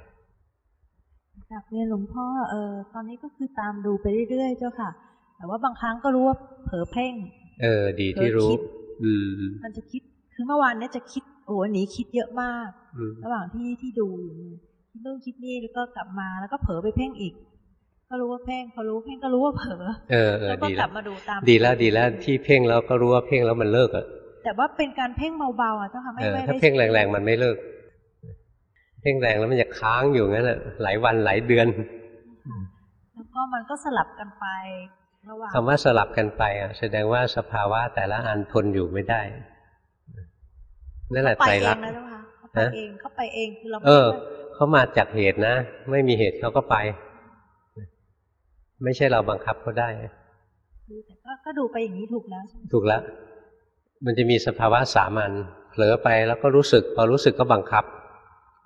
จากเรียนหลวงพ่อเออตอนนี้ก็คือตามดูไปเรื่อยๆ เจ้าค่ะ แต่ว่าบางครั้งก็รู้ว่าเผลอเพ่ง เออ ดีที่รู้เผลอคิดอืมมันจะคิด คือเมื่อวานเนี้ยจะคิดโอ้โหหนีคิดเยอะมากอืมระหว่างที่ที่ดูอยู่เนี่ยคิดนู่นคิดนี่แล้วก็กลับมาแล้วก็เผลอไปเพ่งอีก ก็รู้ว่าเพ่งพอรู้เพ่งก็รู้ว่าเผลอเออเออแล้วก็ดีกแล้ลัวบมาดูตาม ดีแล้วดีแล้วที่เพ่งแล้วก็รู้ว่าเพ่งแล้วมันเลิกอะแต่ว่าเป็นการเพ่งเบาๆอะเจ้าค่ะไม่เออไม่ถ้าได้เพ่งแรงๆมันไม่เลิก เพ่งแรงแล้วมันจะค้างอยู่งั้นแหละหลายวันหลายเดือน แล้วก็มันก็สลับกันไประหว่าง คำว่าสลับกันไปอะ แสดงว่าสภาวะแต่ละอันทนอยู่ไม่ได้นั่นแหละไปไตรเอลังกษณ์นะเจ้าค่ะเขาไปฮะเองเขาไปเองคือเราเอไม่อได้เขามาจากเหตุนะ ไม่มีเหตุเขาก็ไป ไม่ใช่เราบังคับเขาได้แต่ก็ก็ดูไปอย่างนี้ถูกแล้วใช่ไหมถูกแล้ว มันจะมีสภาวะสามัญเผลอไปแล้วก็รู้สึก พอรู้สึกก็บังคับ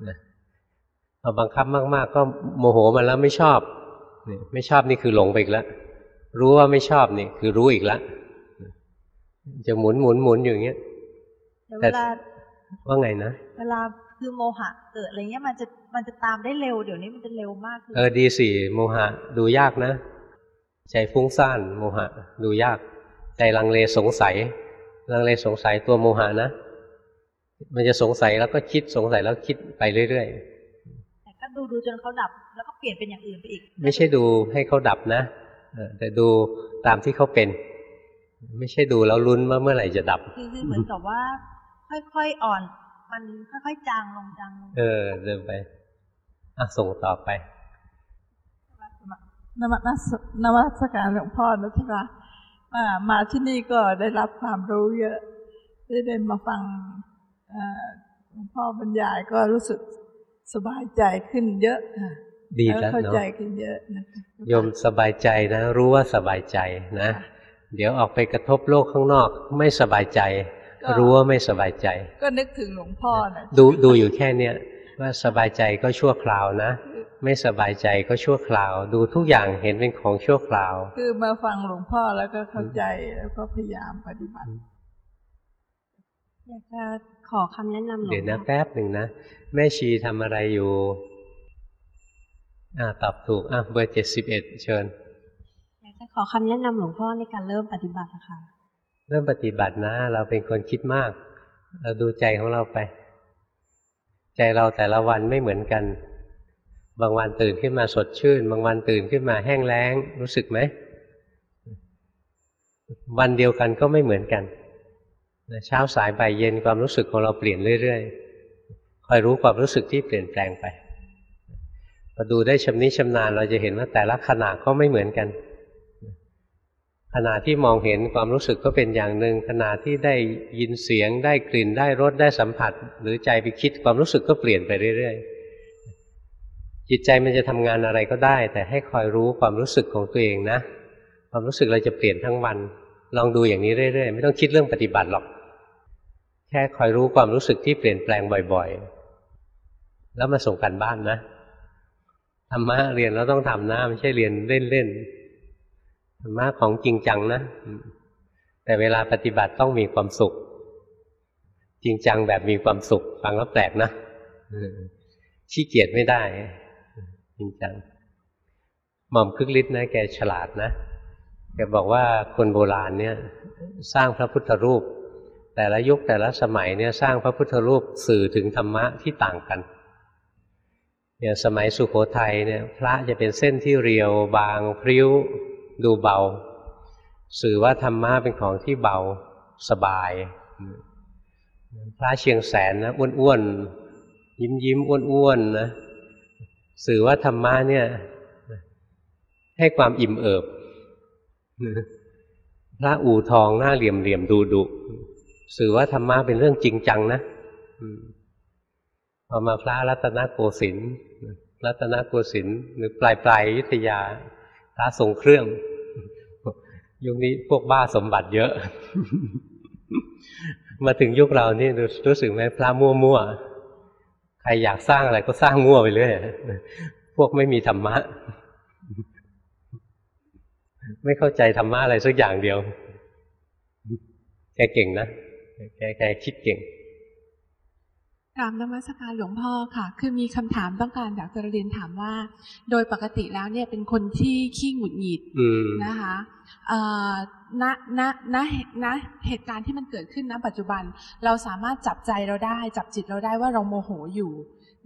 นะพอบังคับมาก ๆ ก็โมโหมันแล้วไม่ชอบนี่ไม่ชอบนี่คือหลงไปอีกแล้ว รู้ว่าไม่ชอบนี่คือรู้อีกแล้วจะหมุนหมุนหมุนอยู่อย่างเงี้ยแต่เวลาว่าไงนะเวลาคือโมหะเกิดอะไรเงี้ยมันจะมันจะตามได้เร็วเดี๋ยวนี้มันจะเร็วมากคือเออดีสิโมหะ ดูยากนะ ใจฟุ้งซ่านโมหะ ดูยาก ใจลังเลสงสัย ลังเลสงสัยตัวโมหะนะมันจะสงสัยแล้วก็คิดสงสัยแล้วคิดไปเรื่อยแต่ก็ดูดูจนเขาดับ แล้วก็เปลี่ยนเป็นอย่างอื่นไปอีกๆไม่ใช่ดูให้เขาดับนะเออ แต่ดูตามที่เขาเป็น ไม่ใช่ดูแล้วลุ้นว่าเมื่อไหร่จะดับคือคือเหมือนกับว่า ค่อยๆอ่อน มันค่อยๆจางลงจางลงเออเดินไปอะส่งต่อไปนมัสนวัสการหลวงพ่อนะเจ้าค่ะมามาที่นี่ก็ได้รับความรู้เยอะ ได้ได้มาฟังเอ่อหลวงพ่อบรรยายก็รู้สึกสบายใจขึ้นเยอะค่ะ ดีแล้วเข้าเนาะใจขึ้นเยอะนะคะโยมสบายใจนะ รู้ว่าสบายใจนะ เดี๋ยวออกไปกระทบโลกข้างนอกไม่สบายใจ รู้ว่าไม่สบายใจ ก็นึกถึงหลวงพ่อนะดูดูอยู่แค่เนี้ยว่าสบายใจก็ชั่วคราวนะ ไม่สบายใจก็ชั่วคราว ดูทุกอย่างเห็นเป็นของชั่วคราว คือมาฟังหลวงพ่อแล้วก็เข้าใจแล้วก็พยายามปฏิบัติอยากจะขอคำแนะนำหลวงเดี๋ยวนะพ่อแป๊บหนึ่งนะ แม่ชีทำอะไรอยู่ อ่าตอบถูกอะเบอร์เจ็ดสิบเอ็ดเชิญอยากจะขอคำแนะนำหลวงพ่อในการเริ่มปฏิบัติอะค่ะเริ่มปฏิบัตินะ เราเป็นคนคิดมาก เราดูใจของเราไป ใจเราแต่ละวันไม่เหมือนกัน บางวันตื่นขึ้นมาสดชื่น บางวันตื่นขึ้นมาแห้งแล้ง รู้สึกไหมวันเดียวกันก็ไม่เหมือนกันเช้าสายบ่ายเย็นความรู้สึกของเราเปลี่ยนเรื่อยๆคอยรู้ความรู้สึกที่เปลี่ยนแปลงไป พอดูได้ชำนิชำนาญเราจะเห็นว่าแต่ละขณะก็ไม่เหมือนกัน ขณะที่มองเห็นความรู้สึกก็เป็นอย่างหนึ่งขณะที่ได้ยินเสียงได้กลิ่นได้รสได้สัมผัส หรือใจไปคิดความรู้สึกก็เปลี่ยนไปเรื่อยๆ จิตใจมันจะทำงานอะไรก็ได้ แต่ให้คอยรู้ความรู้สึกของตัวเองนะ ความรู้สึกเราจะเปลี่ยนทั้งวัน ลองดูอย่างนี้เรื่อยๆ ไม่ต้องคิดเรื่องปฏิบัติหรอก แค่คอยรู้ความรู้สึกที่เปลี่ยนแปลงบ่อย ๆ แล้วมาส่งกันบ้านนะ ธรรมะเรียนแล้วต้องทำนะไม่ใช่เรียนเล่นๆธรรมะของจริงจังนะ แต่เวลาปฏิบัติต้องมีความสุข จริงจังแบบมีความสุข ฟังแล้วแปลกนะขี้เกียจไม่ได้ จริงจังหม่อมคึกฤทธิ์นะแกฉลาดนะแกบอกว่าคนโบราณเนี่ย สร้างพระพุทธรูป แต่ละยุคแต่ละสมัยเนี่ย สร้างพระพุทธรูปสื่อถึงธรรมะที่ต่างกัน อย่างสมัยสุโขทัยเนี่ยพระจะเป็นเส้นที่เรียวบางพริ้วดูเบา สื่อว่าธรรมะเป็นของที่เบาสบาย พระเชียงแสนนะอ้วนๆยิ้มยิ้มอ้วนๆนะสื่อว่าธรรมะเนี่ยให้ความอิ่มเอิบพระอู่ทองหน้าเหลี่ยมเหลี่ยมดูดุสื่อว่าธรรมะเป็นเรื่องจริงจังนะ พอมาพระรัตนโกสินทร์รัตนโกสินทร์หรือปลายปลายยุทธยาพระทรงเครื่องยุคนี้พวกบ้าสมบัติเยอะ มาถึงยุคเรานี่รู้สึกไหมพระมั่วมั่วใครอยากสร้างอะไรก็สร้างมั่วไปเรื่อยพวกไม่มีธรรมะ ไม่เข้าใจธรรมะอะไรสักอย่างเดียว แกเก่งนะ แกแกคิดเก่ง กรามนมัสการหลวงพ่อค่ะ คือมีคำถามต้องการอยากจะเรียนถามว่า โดยปกติแล้วเนี่ยเป็นคนที่ขี้หงุดหงิดนะคะณณณณเหตุการณ์ที่มันเกิดขึ้นณปัจจุบัน เราสามารถจับใจเราได้ จับจิตเราได้ว่าเราโมโหอยู่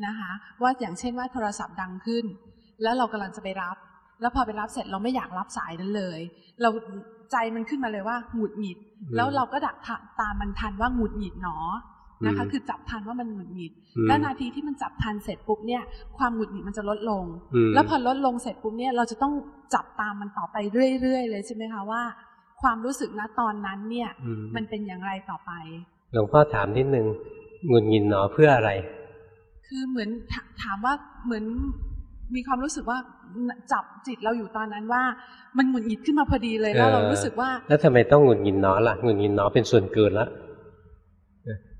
นะคะ ว่าอย่างเช่นว่าโทรศัพท์ดังขึ้น แล้วเรากำลังจะไปรับ แล้วพอไปรับเสร็จเราไม่อยากรับสายนั้นเลย เราใจมันขึ้นมาเลยว่าหงุดหงิด แล้วเราก็ดักตามมันทันว่าหงุดหงิดหนอ นะคะคือจับทันว่ามันหงุดหงิด และนาทีที่มันจับทันเสร็จปุ๊บเนี่ยความหงุดหงิดมันจะลดลง แล้วพอลดลงเสร็จปุ๊บเนี่ยเราจะต้องจับตามมันต่อไปเรื่อยๆเลยใช่ไหมคะว่า ความรู้สึกณตอนนั้นเนี่ยมันเป็นอย่างไรต่อไป หลวงพ่อถามนิดนึงหงุดหงิดหนอเพื่ออะไร คือเหมือนถามว่าเหมือนมีความรู้สึกว่าจับจิตเราอยู่ตอนนั้นว่า มันหงุดหงิดขึ้นมาพอดีเลยแล้วเรารู้สึกว่า แล้วทำไมต้องหงุดหงิดหนอล่ะหงุดหงิดหนอเป็นส่วนเกินละ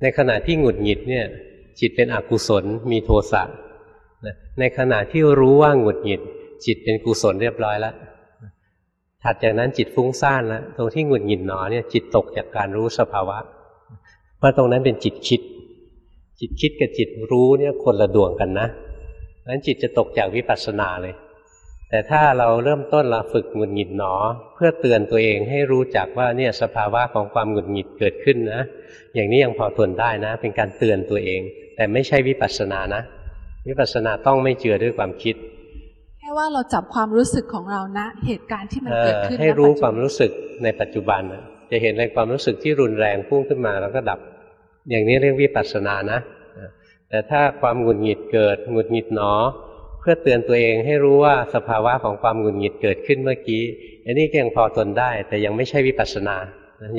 ในขณะที่หงุดหงิดเนี่ยจิตเป็นอกุศลมีโทสะในขณะที่รู้ว่าหงุดหงิด จิตเป็นกุศลเรียบร้อยแล้วถัดจากนั้นจิตฟุ้งซ่านแล้วตรงที่หงุดหงิดหนอเนี่ยจิตตกจากการรู้สภาวะเพราะตรงนั้นเป็นจิตคิด จิตคิดกับจิตรู้เนี่ยคนละดวงกันนะนั้นจิตจะตกจากวิปัสสนาเลย แต่ถ้าเราเริ่มต้นเราฝึกหงุดหงิดหนอ เพื่อเตือนตัวเองให้รู้จักว่าเนี่ยสภาวะของความหงุดหงิดเกิดขึ้นนะ อย่างนี้ยังพอทนได้นะ เป็นการเตือนตัวเอง แต่ไม่ใช่วิปัสสนานะ วิปัสสนาต้องไม่เจือด้วยความคิด แค่ว่าเราจับความรู้สึกของเรานะ เหตุการณ์ที่มันเกิดขึ้นให้รู้ความรู้สึกในปัจจุบันจะเห็นในความรู้สึกที่รุนแรงพุ่งขึ้นมาแล้วก็ดับ อย่างนี้เรียกวิปัสสนานะแต่ถ้าความหงุดหงิดเกิดหงุดหงิดหนอเพื่อเตือนตัวเองให้รู้ว่าสภาวะของความหงุดหงิดเกิดขึ้นเมื่อกี้ อันนี้ยังพอทนได้ แต่ยังไม่ใช่วิปัสสนา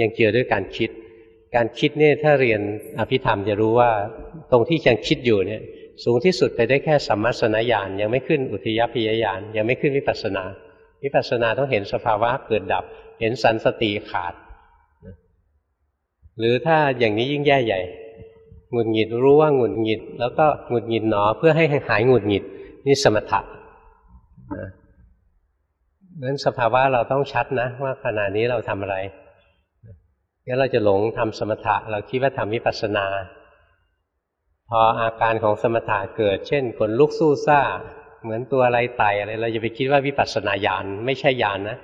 ยังเจือด้วยการคิด การคิดเนี่ยถ้าเรียนอภิธรรมจะรู้ว่าตรงที่ยังคิดอยู่เนี่ยสูงที่สุดไปได้แค่สัมมาสนญาณยังไม่ขึ้นอุทยพิยญาณยังไม่ขึ้นวิปัสนา วิปัสนาต้องเห็นสภาวะเกิดดับ เห็นสันสติขาด หรือถ้าอย่างนี้ยิ่งแย่ใหญ่หงุดหงิดรู้ว่าหงุดหงิด แล้วก็หงุดหงิดหนอเพื่อให้หายหงุดหงิด นี่สมถะนะนั้นสภาวะเราต้องชัดนะว่าขณะนี้เราทำอะไรงั้นเราจะหลงทำสมถะ เราคิดว่าทำวิปัสสนา พออาการของสมถะเกิด เช่นขนลุกสู้ซ่า เหมือนตัวอะไรไตอะไร เราจะไปคิดว่าวิปัสสนาญาณไม่ใช่ญาณนนะ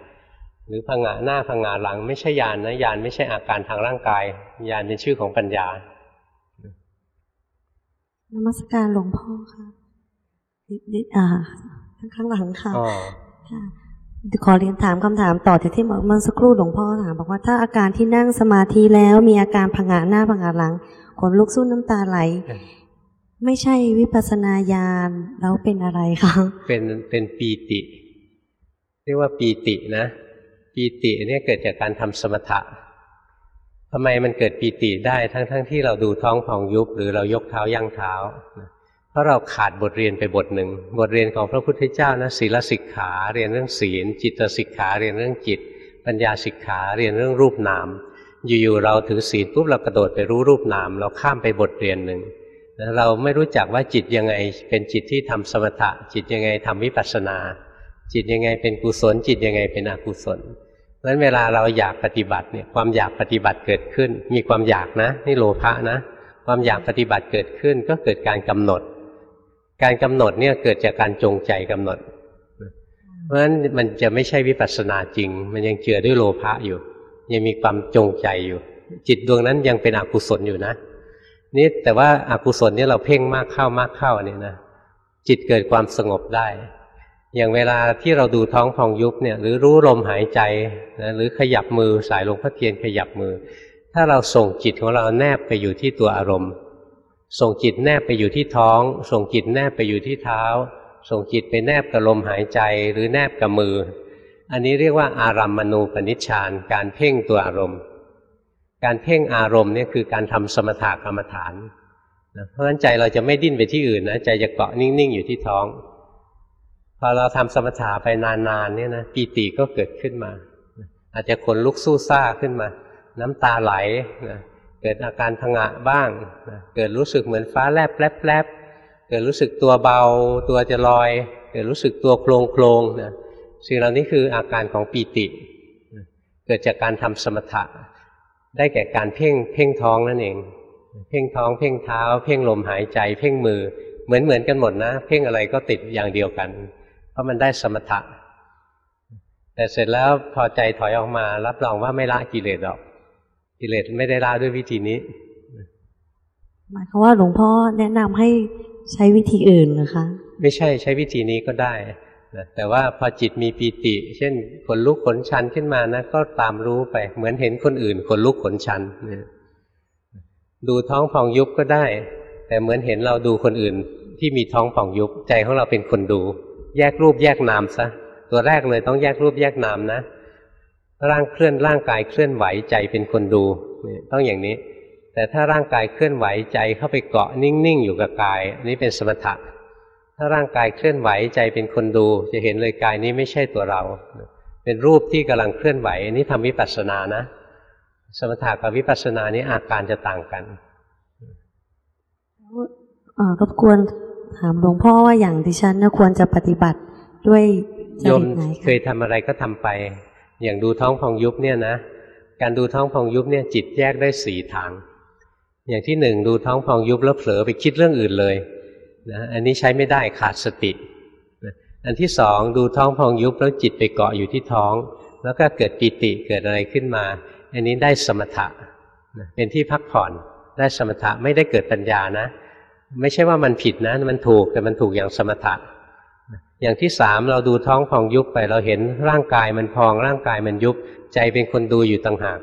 หรือพังงาหน้าพังงาหลัง ไม่ใช่ญาณนนะญาณไม่ใช่อาการทางร่างกายญาณเป็นชื่อของปัญญานมัสการหลวงพ่อค่ะ นิดอ่าข้างหลังค่ะขอเรียนถามคำถามต่อจากที่เมื่อสักครู่หลวงพ่อถามบอกว่าถ้าอาการที่นั่งสมาธิแล้วมีอาการผงาหน้าผงาหลังขนลุกสู้น้ำตาไหล ไม่ใช่วิปัสนาญาณแล้วเป็นอะไรคะเป็นเป็นปีติ เรียกว่าปีตินะปีติเนี่ยเกิดจากการทำสมถะทำไมมันเกิดปีติได้ทั้งๆทที่เราดูท้องพองยุบหรือเรายกเท้าย่างเท้า เพราะเราขาดบทเรียนไปบทหนึ่งบทเรียนของพระพุทธเจ้านะศีลสิกขาเรียนเรื่องศีล จิตสิกขาเรียนเรื่องจิต ปัญญาสิกขาเรียนเรื่องรูปนาม อยู่ๆเราถือศีลปุ๊บเรากระโดดไปรู้รูปนาม เราข้ามไปบทเรียนหนึ่งเราไม่รู้จักว่าจิตยังไงเป็นจิตที่ทำสมถะ จิตยังไงทำวิปัสสนา จิตยังไงเป็นกุศล จิตยังไงเป็นอกุศลเพราะฉะนั้นเวลาเราอยากปฏิบัติเนี่ยความอยากปฏิบัติเกิดขึ้น มีความอยากนะ นี่โลภะนะ ความอยากปฏิบัติเกิดขึ้นก็เกิดการกำหนด การกำหนดเนี่ยเกิดจากการจงใจกำหนด เพราะฉะนั้นมันจะไม่ใช่วิปัสสนาจริง มันยังเจือด้วยโลภะอยู่ ยังมีความจงใจอยู่ จิตดวงนั้นยังเป็นอกุศลอยู่นะนี่แต่ว่าอากุศลนี่เราเพ่งมากเข้ามากเข้าเนี่ยนะจิตเกิดความสงบได้ อย่างเวลาที่เราดูท้องพองยุบเนี่ยหรือรู้ลมหายใจนะหรือขยับมือสายลงพระเทียนขยับมือ ถ้าเราส่งจิตของเราแนบไปอยู่ที่ตัวอารมณ์ ส่งจิตแนบไปอยู่ที่ท้อง ส่งจิตแนบไปอยู่ที่เท้า ส่งจิตไปแนบกับลมหายใจหรือแนบกับมือ อันนี้เรียกว่าอารัมมณูปนิชฌานการเพ่งตัวอารมณ์ การเพ่งอารมณ์เนี่ยคือการทำสมถกรรมฐานนะเพราะฉะนั้นใจเราจะไม่ดิ้นไปที่อื่นนะใจจะเกาะนิ่งๆอยู่ที่ท้อง พอเราทำสมถะไปนานๆเนี่ยนะปีติก็เกิดขึ้นมา อาจจะขนลุกสู้ซ่าขึ้นมา น้ำตาไหลนะ เกิดอาการผงะบ้างนะเกิดรู้สึกเหมือนฟ้าแลบแลบแลบเกิดรู้สึกตัวเบา ตัวจะลอย เกิดรู้สึกตัวโครงโครงนะสิ่งเหล่านี้คืออาการของปีติ เกิดจากการทำสมถะ ได้แก่การเพ่งเพ่งท้องนั่นเอง เพ่งท้อง เพ่งเท้า เพ่งลมหายใจ เพ่งมือเหมือนเหมือนกันหมดนะ เพ่งอะไรก็ติดอย่างเดียวกัน เพราะมันได้สมถะ แต่เสร็จแล้วพอใจถอยออกมา รับรองว่าไม่ละกิเลสหรอก กิเลสไม่ได้ละด้วยวิธีนี้หมายความว่าหลวงพ่อแนะนำให้ใช้วิธีอื่นนะคะ ไม่ใช่ใช้วิธีนี้ก็ได้นะแต่ว่าพอจิตมีปีติ เช่นขนลุกขนชันขึ้นมานะก็ตามรู้ไป เหมือนเห็นคนอื่นขนลุกขนชันนะดูท้องพองยุบก็ได้ แต่เหมือนเห็นเราดูคนอื่นที่มีท้องพองยุบใจของเราเป็นคนดู แยกรูปแยกนามซะตัวแรกเลยต้องแยกรูปแยกนามนะ ร่างเคลื่อนร่างกายเคลื่อนไหวใจเป็นคนดูต้องอย่างนี้ แต่ถ้าร่างกายเคลื่อนไหวใจเข้าไปเกาะนิ่งๆอยู่กับกายนี้เป็นสมถะถ้าร่างกายเคลื่อนไหวใจเป็นคนดู จะเห็นเลยกายนี้ไม่ใช่ตัวเรา เป็นรูปที่กำลังเคลื่อนไหวอันนี้ทำวิปัสสนานะ สมถะกับวิปัสสนานี้อาการจะต่างกันรบกวนถามหลวงพ่อว่าอย่างดิฉันนะควรจะปฏิบัติด้วยจริตไหนเคยทำอะไรก็ทำไป อย่างดูท้องพองยุบเนี่ยนะ การดูท้องพองยุบเนี่ยจิตแยกได้สี่ทาง อย่างที่หนึ่งดูท้องพองยุบแล้วเผลอไปคิดเรื่องอื่นเลยนะอันนี้ใช้ไม่ได้ขาดสติอันที่สองดูท้องพองยุบแล้วจิตไปเกาะอยู่ที่ท้อง แล้วก็เกิดปิติเกิดอะไรขึ้นมา อันนี้ได้สมถะนะเป็นที่พักผ่อนได้สมถะไม่ได้เกิดปัญญานะ ไม่ใช่ว่ามันผิดนะ มันถูกแต่มันถูกอย่างสมถะ อย่างที่สามเราดูท้องพองยุบไป เราเห็นร่างกายมันพอง ร่างกายมันยุบ ใจเป็นคนดูอยู่ต่างหาก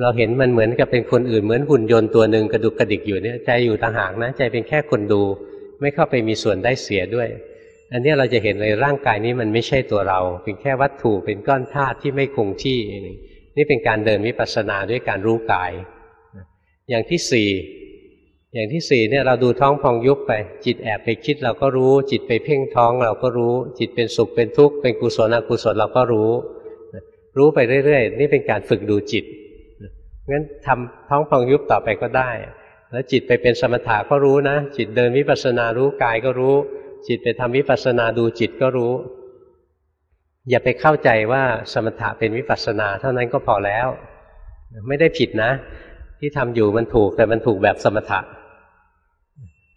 เราเห็นมันเหมือนกับเป็นคนอื่นเหมือนหุ่นยนต์ตัวหนึ่งกระดุกกระดิกอยู่เนี่ยใจอยู่ต่างหากนะใจเป็นแค่คนดู ไม่เข้าไปมีส่วนได้เสียด้วย อันนี้เราจะเห็นเลยร่างกายนี้มันไม่ใช่ตัวเรา เป็นแค่วัตถุเป็นก้อนธาตุที่ไม่คงที่นี่เป็นการเดินวิปัสสนาด้วยการรู้กาย อย่างที่สี่ อย่างที่สี่เนี่ยเราดูท้องพองยุบไป จิตแอบไปคิดเราก็รู้ จิตไปเพ่งท้องเราก็รู้ จิตเป็นสุขเป็นทุกข์เป็นกุศลอกุศลเราก็รู้ รู้ไปเรื่อยๆ นี่เป็นการฝึกดูจิตงั้นทำท้องพองยุบต่อไปก็ได้ แล้วจิตไปเป็นสมถะก็รู้นะ จิตเดินวิปัสสนารู้กายก็รู้ จิตไปทำวิปัสสนาดูจิตก็รู้ อย่าไปเข้าใจว่าสมถะเป็นวิปัสสนาเท่านั้นก็พอแล้ว ไม่ได้ผิดนะ ที่ทำอยู่มันถูกแต่มันถูกแบบสมถะ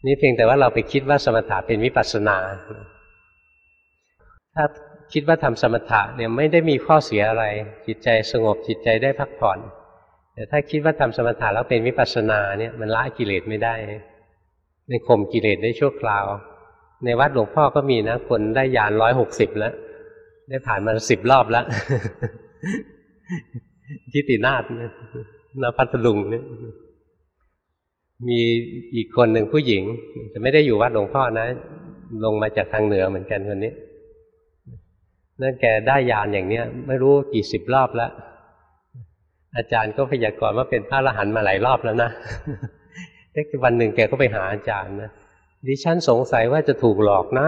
นี่เพียงแต่ว่าเราไปคิดว่าสมถะเป็นวิปัสสนา ถ้าคิดว่าทำสมถะเนี่ยไม่ได้มีข้อเสียอะไร จิตใจสงบจิตใจได้พักผ่อน แต่ถ้าคิดว่าทำสมถะแล้วเป็นวิปัสสนาเนี่ยมันละกิเลสไม่ได้ในข่มกิเลสได้ชั่วคราว ในวัดหลวงพ่อก็มีนะคนได้ยานร้อยหกสิบแล้ว ได้ผ่านมาสิบรอบแล้วทิตินาฏนพัทลุงเนี่ย มีอีกคนหนึ่งผู้หญิงจะไม่ได้อยู่วัดหลวงพ่อนะ ลงมาจากทางเหนือเหมือนกันคนนี้นั่นแกได้ยานอย่างเนี้ย ไม่รู้กี่สิบรอบแล้ว อาจารย์ก็พยากรณ์ว่าเป็นพระอรหันต์มาหลายรอบแล้วนะแต่วันหนึ่งแกก็ไปหาอาจารย์นะดิฉันสงสัยว่าจะถูกหลอกนะ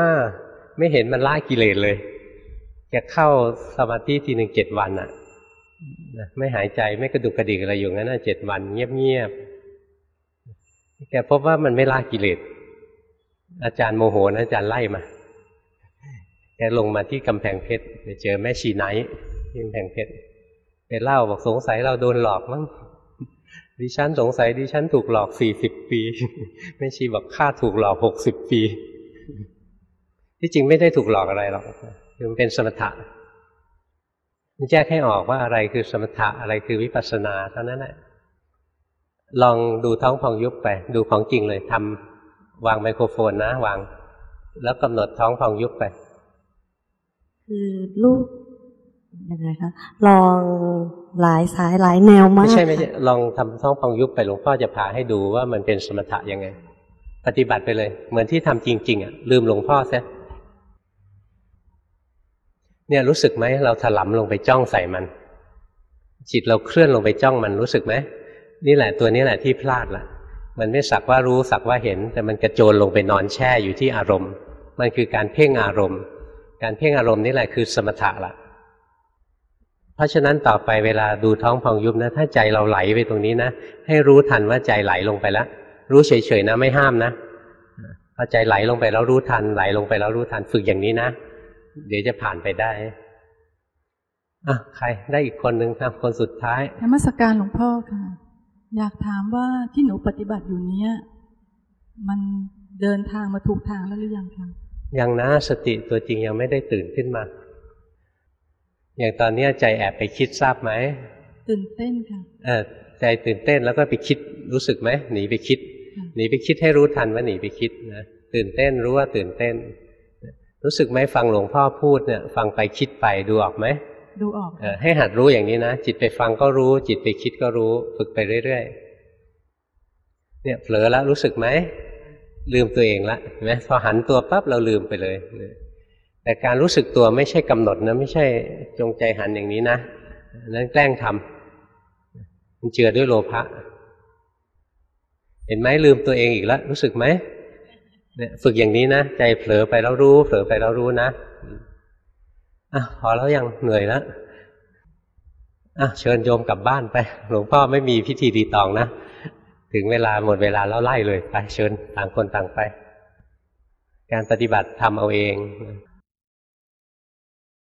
ไม่เห็นมันล่ากิเลสเลยแกเข้าสมาธิทีหนึ่งเจ็ดวันอะ่ะไม่หายใจไม่กระดุกกระดิกอะไรอยู่งั้นนะเจ็ดวัน เงียบๆ แกพบว่ามันไม่ล่ากิเลส อาจารย์โมโหนะอาจารย์ไล่มา แกลงมาที่กำแพงเพชรไปเจอแม่ชีไนท์ที่กำแพงเพชรไปเล่าบอกสงสัยเราโดนหลอกมั้งดิฉันสงสัยดิฉันถูกหลอกสี่สิบปีแม่ชีบอกข้าถูกหลอกหกสิบปี ที่จริงไม่ได้ถูกหลอกอะไรหรอกคือมันเป็นสมถะมันแยกให้ออกว่าอะไรคือสมถะอะไรคือวิปัสสนาเท่านั้นแหละ ลองดูท้องพองยุบไป ดูของจริงเลยทำวางไมโครโฟนนะ วาง แล้วกำหนดท้องพองยุบไป คือลูกยังไงคะลองหลายสายหลายแนวมาก ไม่ใช่ไม่ใช่ลองทำท้องพองยุบไปหลวงพ่อจะพาให้ดูว่ามันเป็นสมถะยังไง ปฏิบัติไปเลย เหมือนที่ทำจริง ๆอะลืมหลวงพ่อซะเนี่ยรู้สึกไหมเราถลำลงไปจ้องใส่มัน จิตเราเคลื่อนลงไปจ้องมันรู้สึกไหม นี่แหละตัวนี้แหละที่พลาดละมันไม่สักว่ารู้สักว่าเห็น แต่มันกระโจนลงไปนอนแช่อยู่ที่อารมณ์ มันคือการเพ่งอารมณ์ การเพ่งอารมณ์นี่แหละคือสมถะละเพราะฉะนั้นต่อไปเวลาดูท้องพองยุบนะ ถ้าใจเราไหลไปตรงนี้นะ ให้รู้ทันว่าใจไหลลงไปแล้วรู้เฉยๆนะไม่ห้ามนะพอใจไหลลงไปแล้วรู้ทัน ไหลลงไปแล้วรู้ทันฝึกอย่างนี้นะ เดี๋ยวจะผ่านไปได้อะใครได้อีกคนหนึ่งครับคนสุดท้ายธรรมสการหลวงพ่อค่ะ อยากถามว่าที่หนูปฏิบัติอยู่เนี้ย มันเดินทางมาถูกทางแล้วหรือยังคะยังนะสติตัวจริงยังไม่ได้ตื่นขึ้นมา อย่างตอนนี้ใจแอบไปคิดทราบไหมตื่นเต้นค่ะเออใจตื่นเต้นแล้วก็ไปคิดรู้สึกไหมหนีไปคิด หนีไปคิดให้รู้ทันว่าหนีไปคิดนะตื่นเต้นรู้ว่าตื่นเต้น รู้สึกไหมฟังหลวงพ่อพูดเนี่ย ฟังไปคิดไปดูออกไหม ดูออกอให้หัดรู้อย่างนี้นะ จิตไปฟังก็รู้ จิตไปคิดก็รู้ ฝึกไปเรื่อยๆเนี่ยเผลอแล้วรู้สึกไหมลืมตัวเองละเห็นไหมพอหันตัวปั๊บเราลืมไปเลย แต่การรู้สึกตัวไม่ใช่กำหนดนะ ไม่ใช่จงใจหันอย่างนี้นะนั้นแกล้งทำมันเจือด้วยโลภะเห็นไหมลืมตัวเองอีกแล้วรู้สึกไหมเนี่ยฝึกอย่างนี้นะ ใจเผลอไปแล้วรู้ เผลอไปแล้วรู้นะ อะพอแล้วยังเหนื่อยแล้วอะเชิญโยมกลับบ้านไป หลวงพ่อไม่มีพิธีดีตองนะ ถึงเวลาหมดเวลาแล้วไล่เลยไปเชิญต่างคนต่างไป การปฏิบัติทำเอาเอง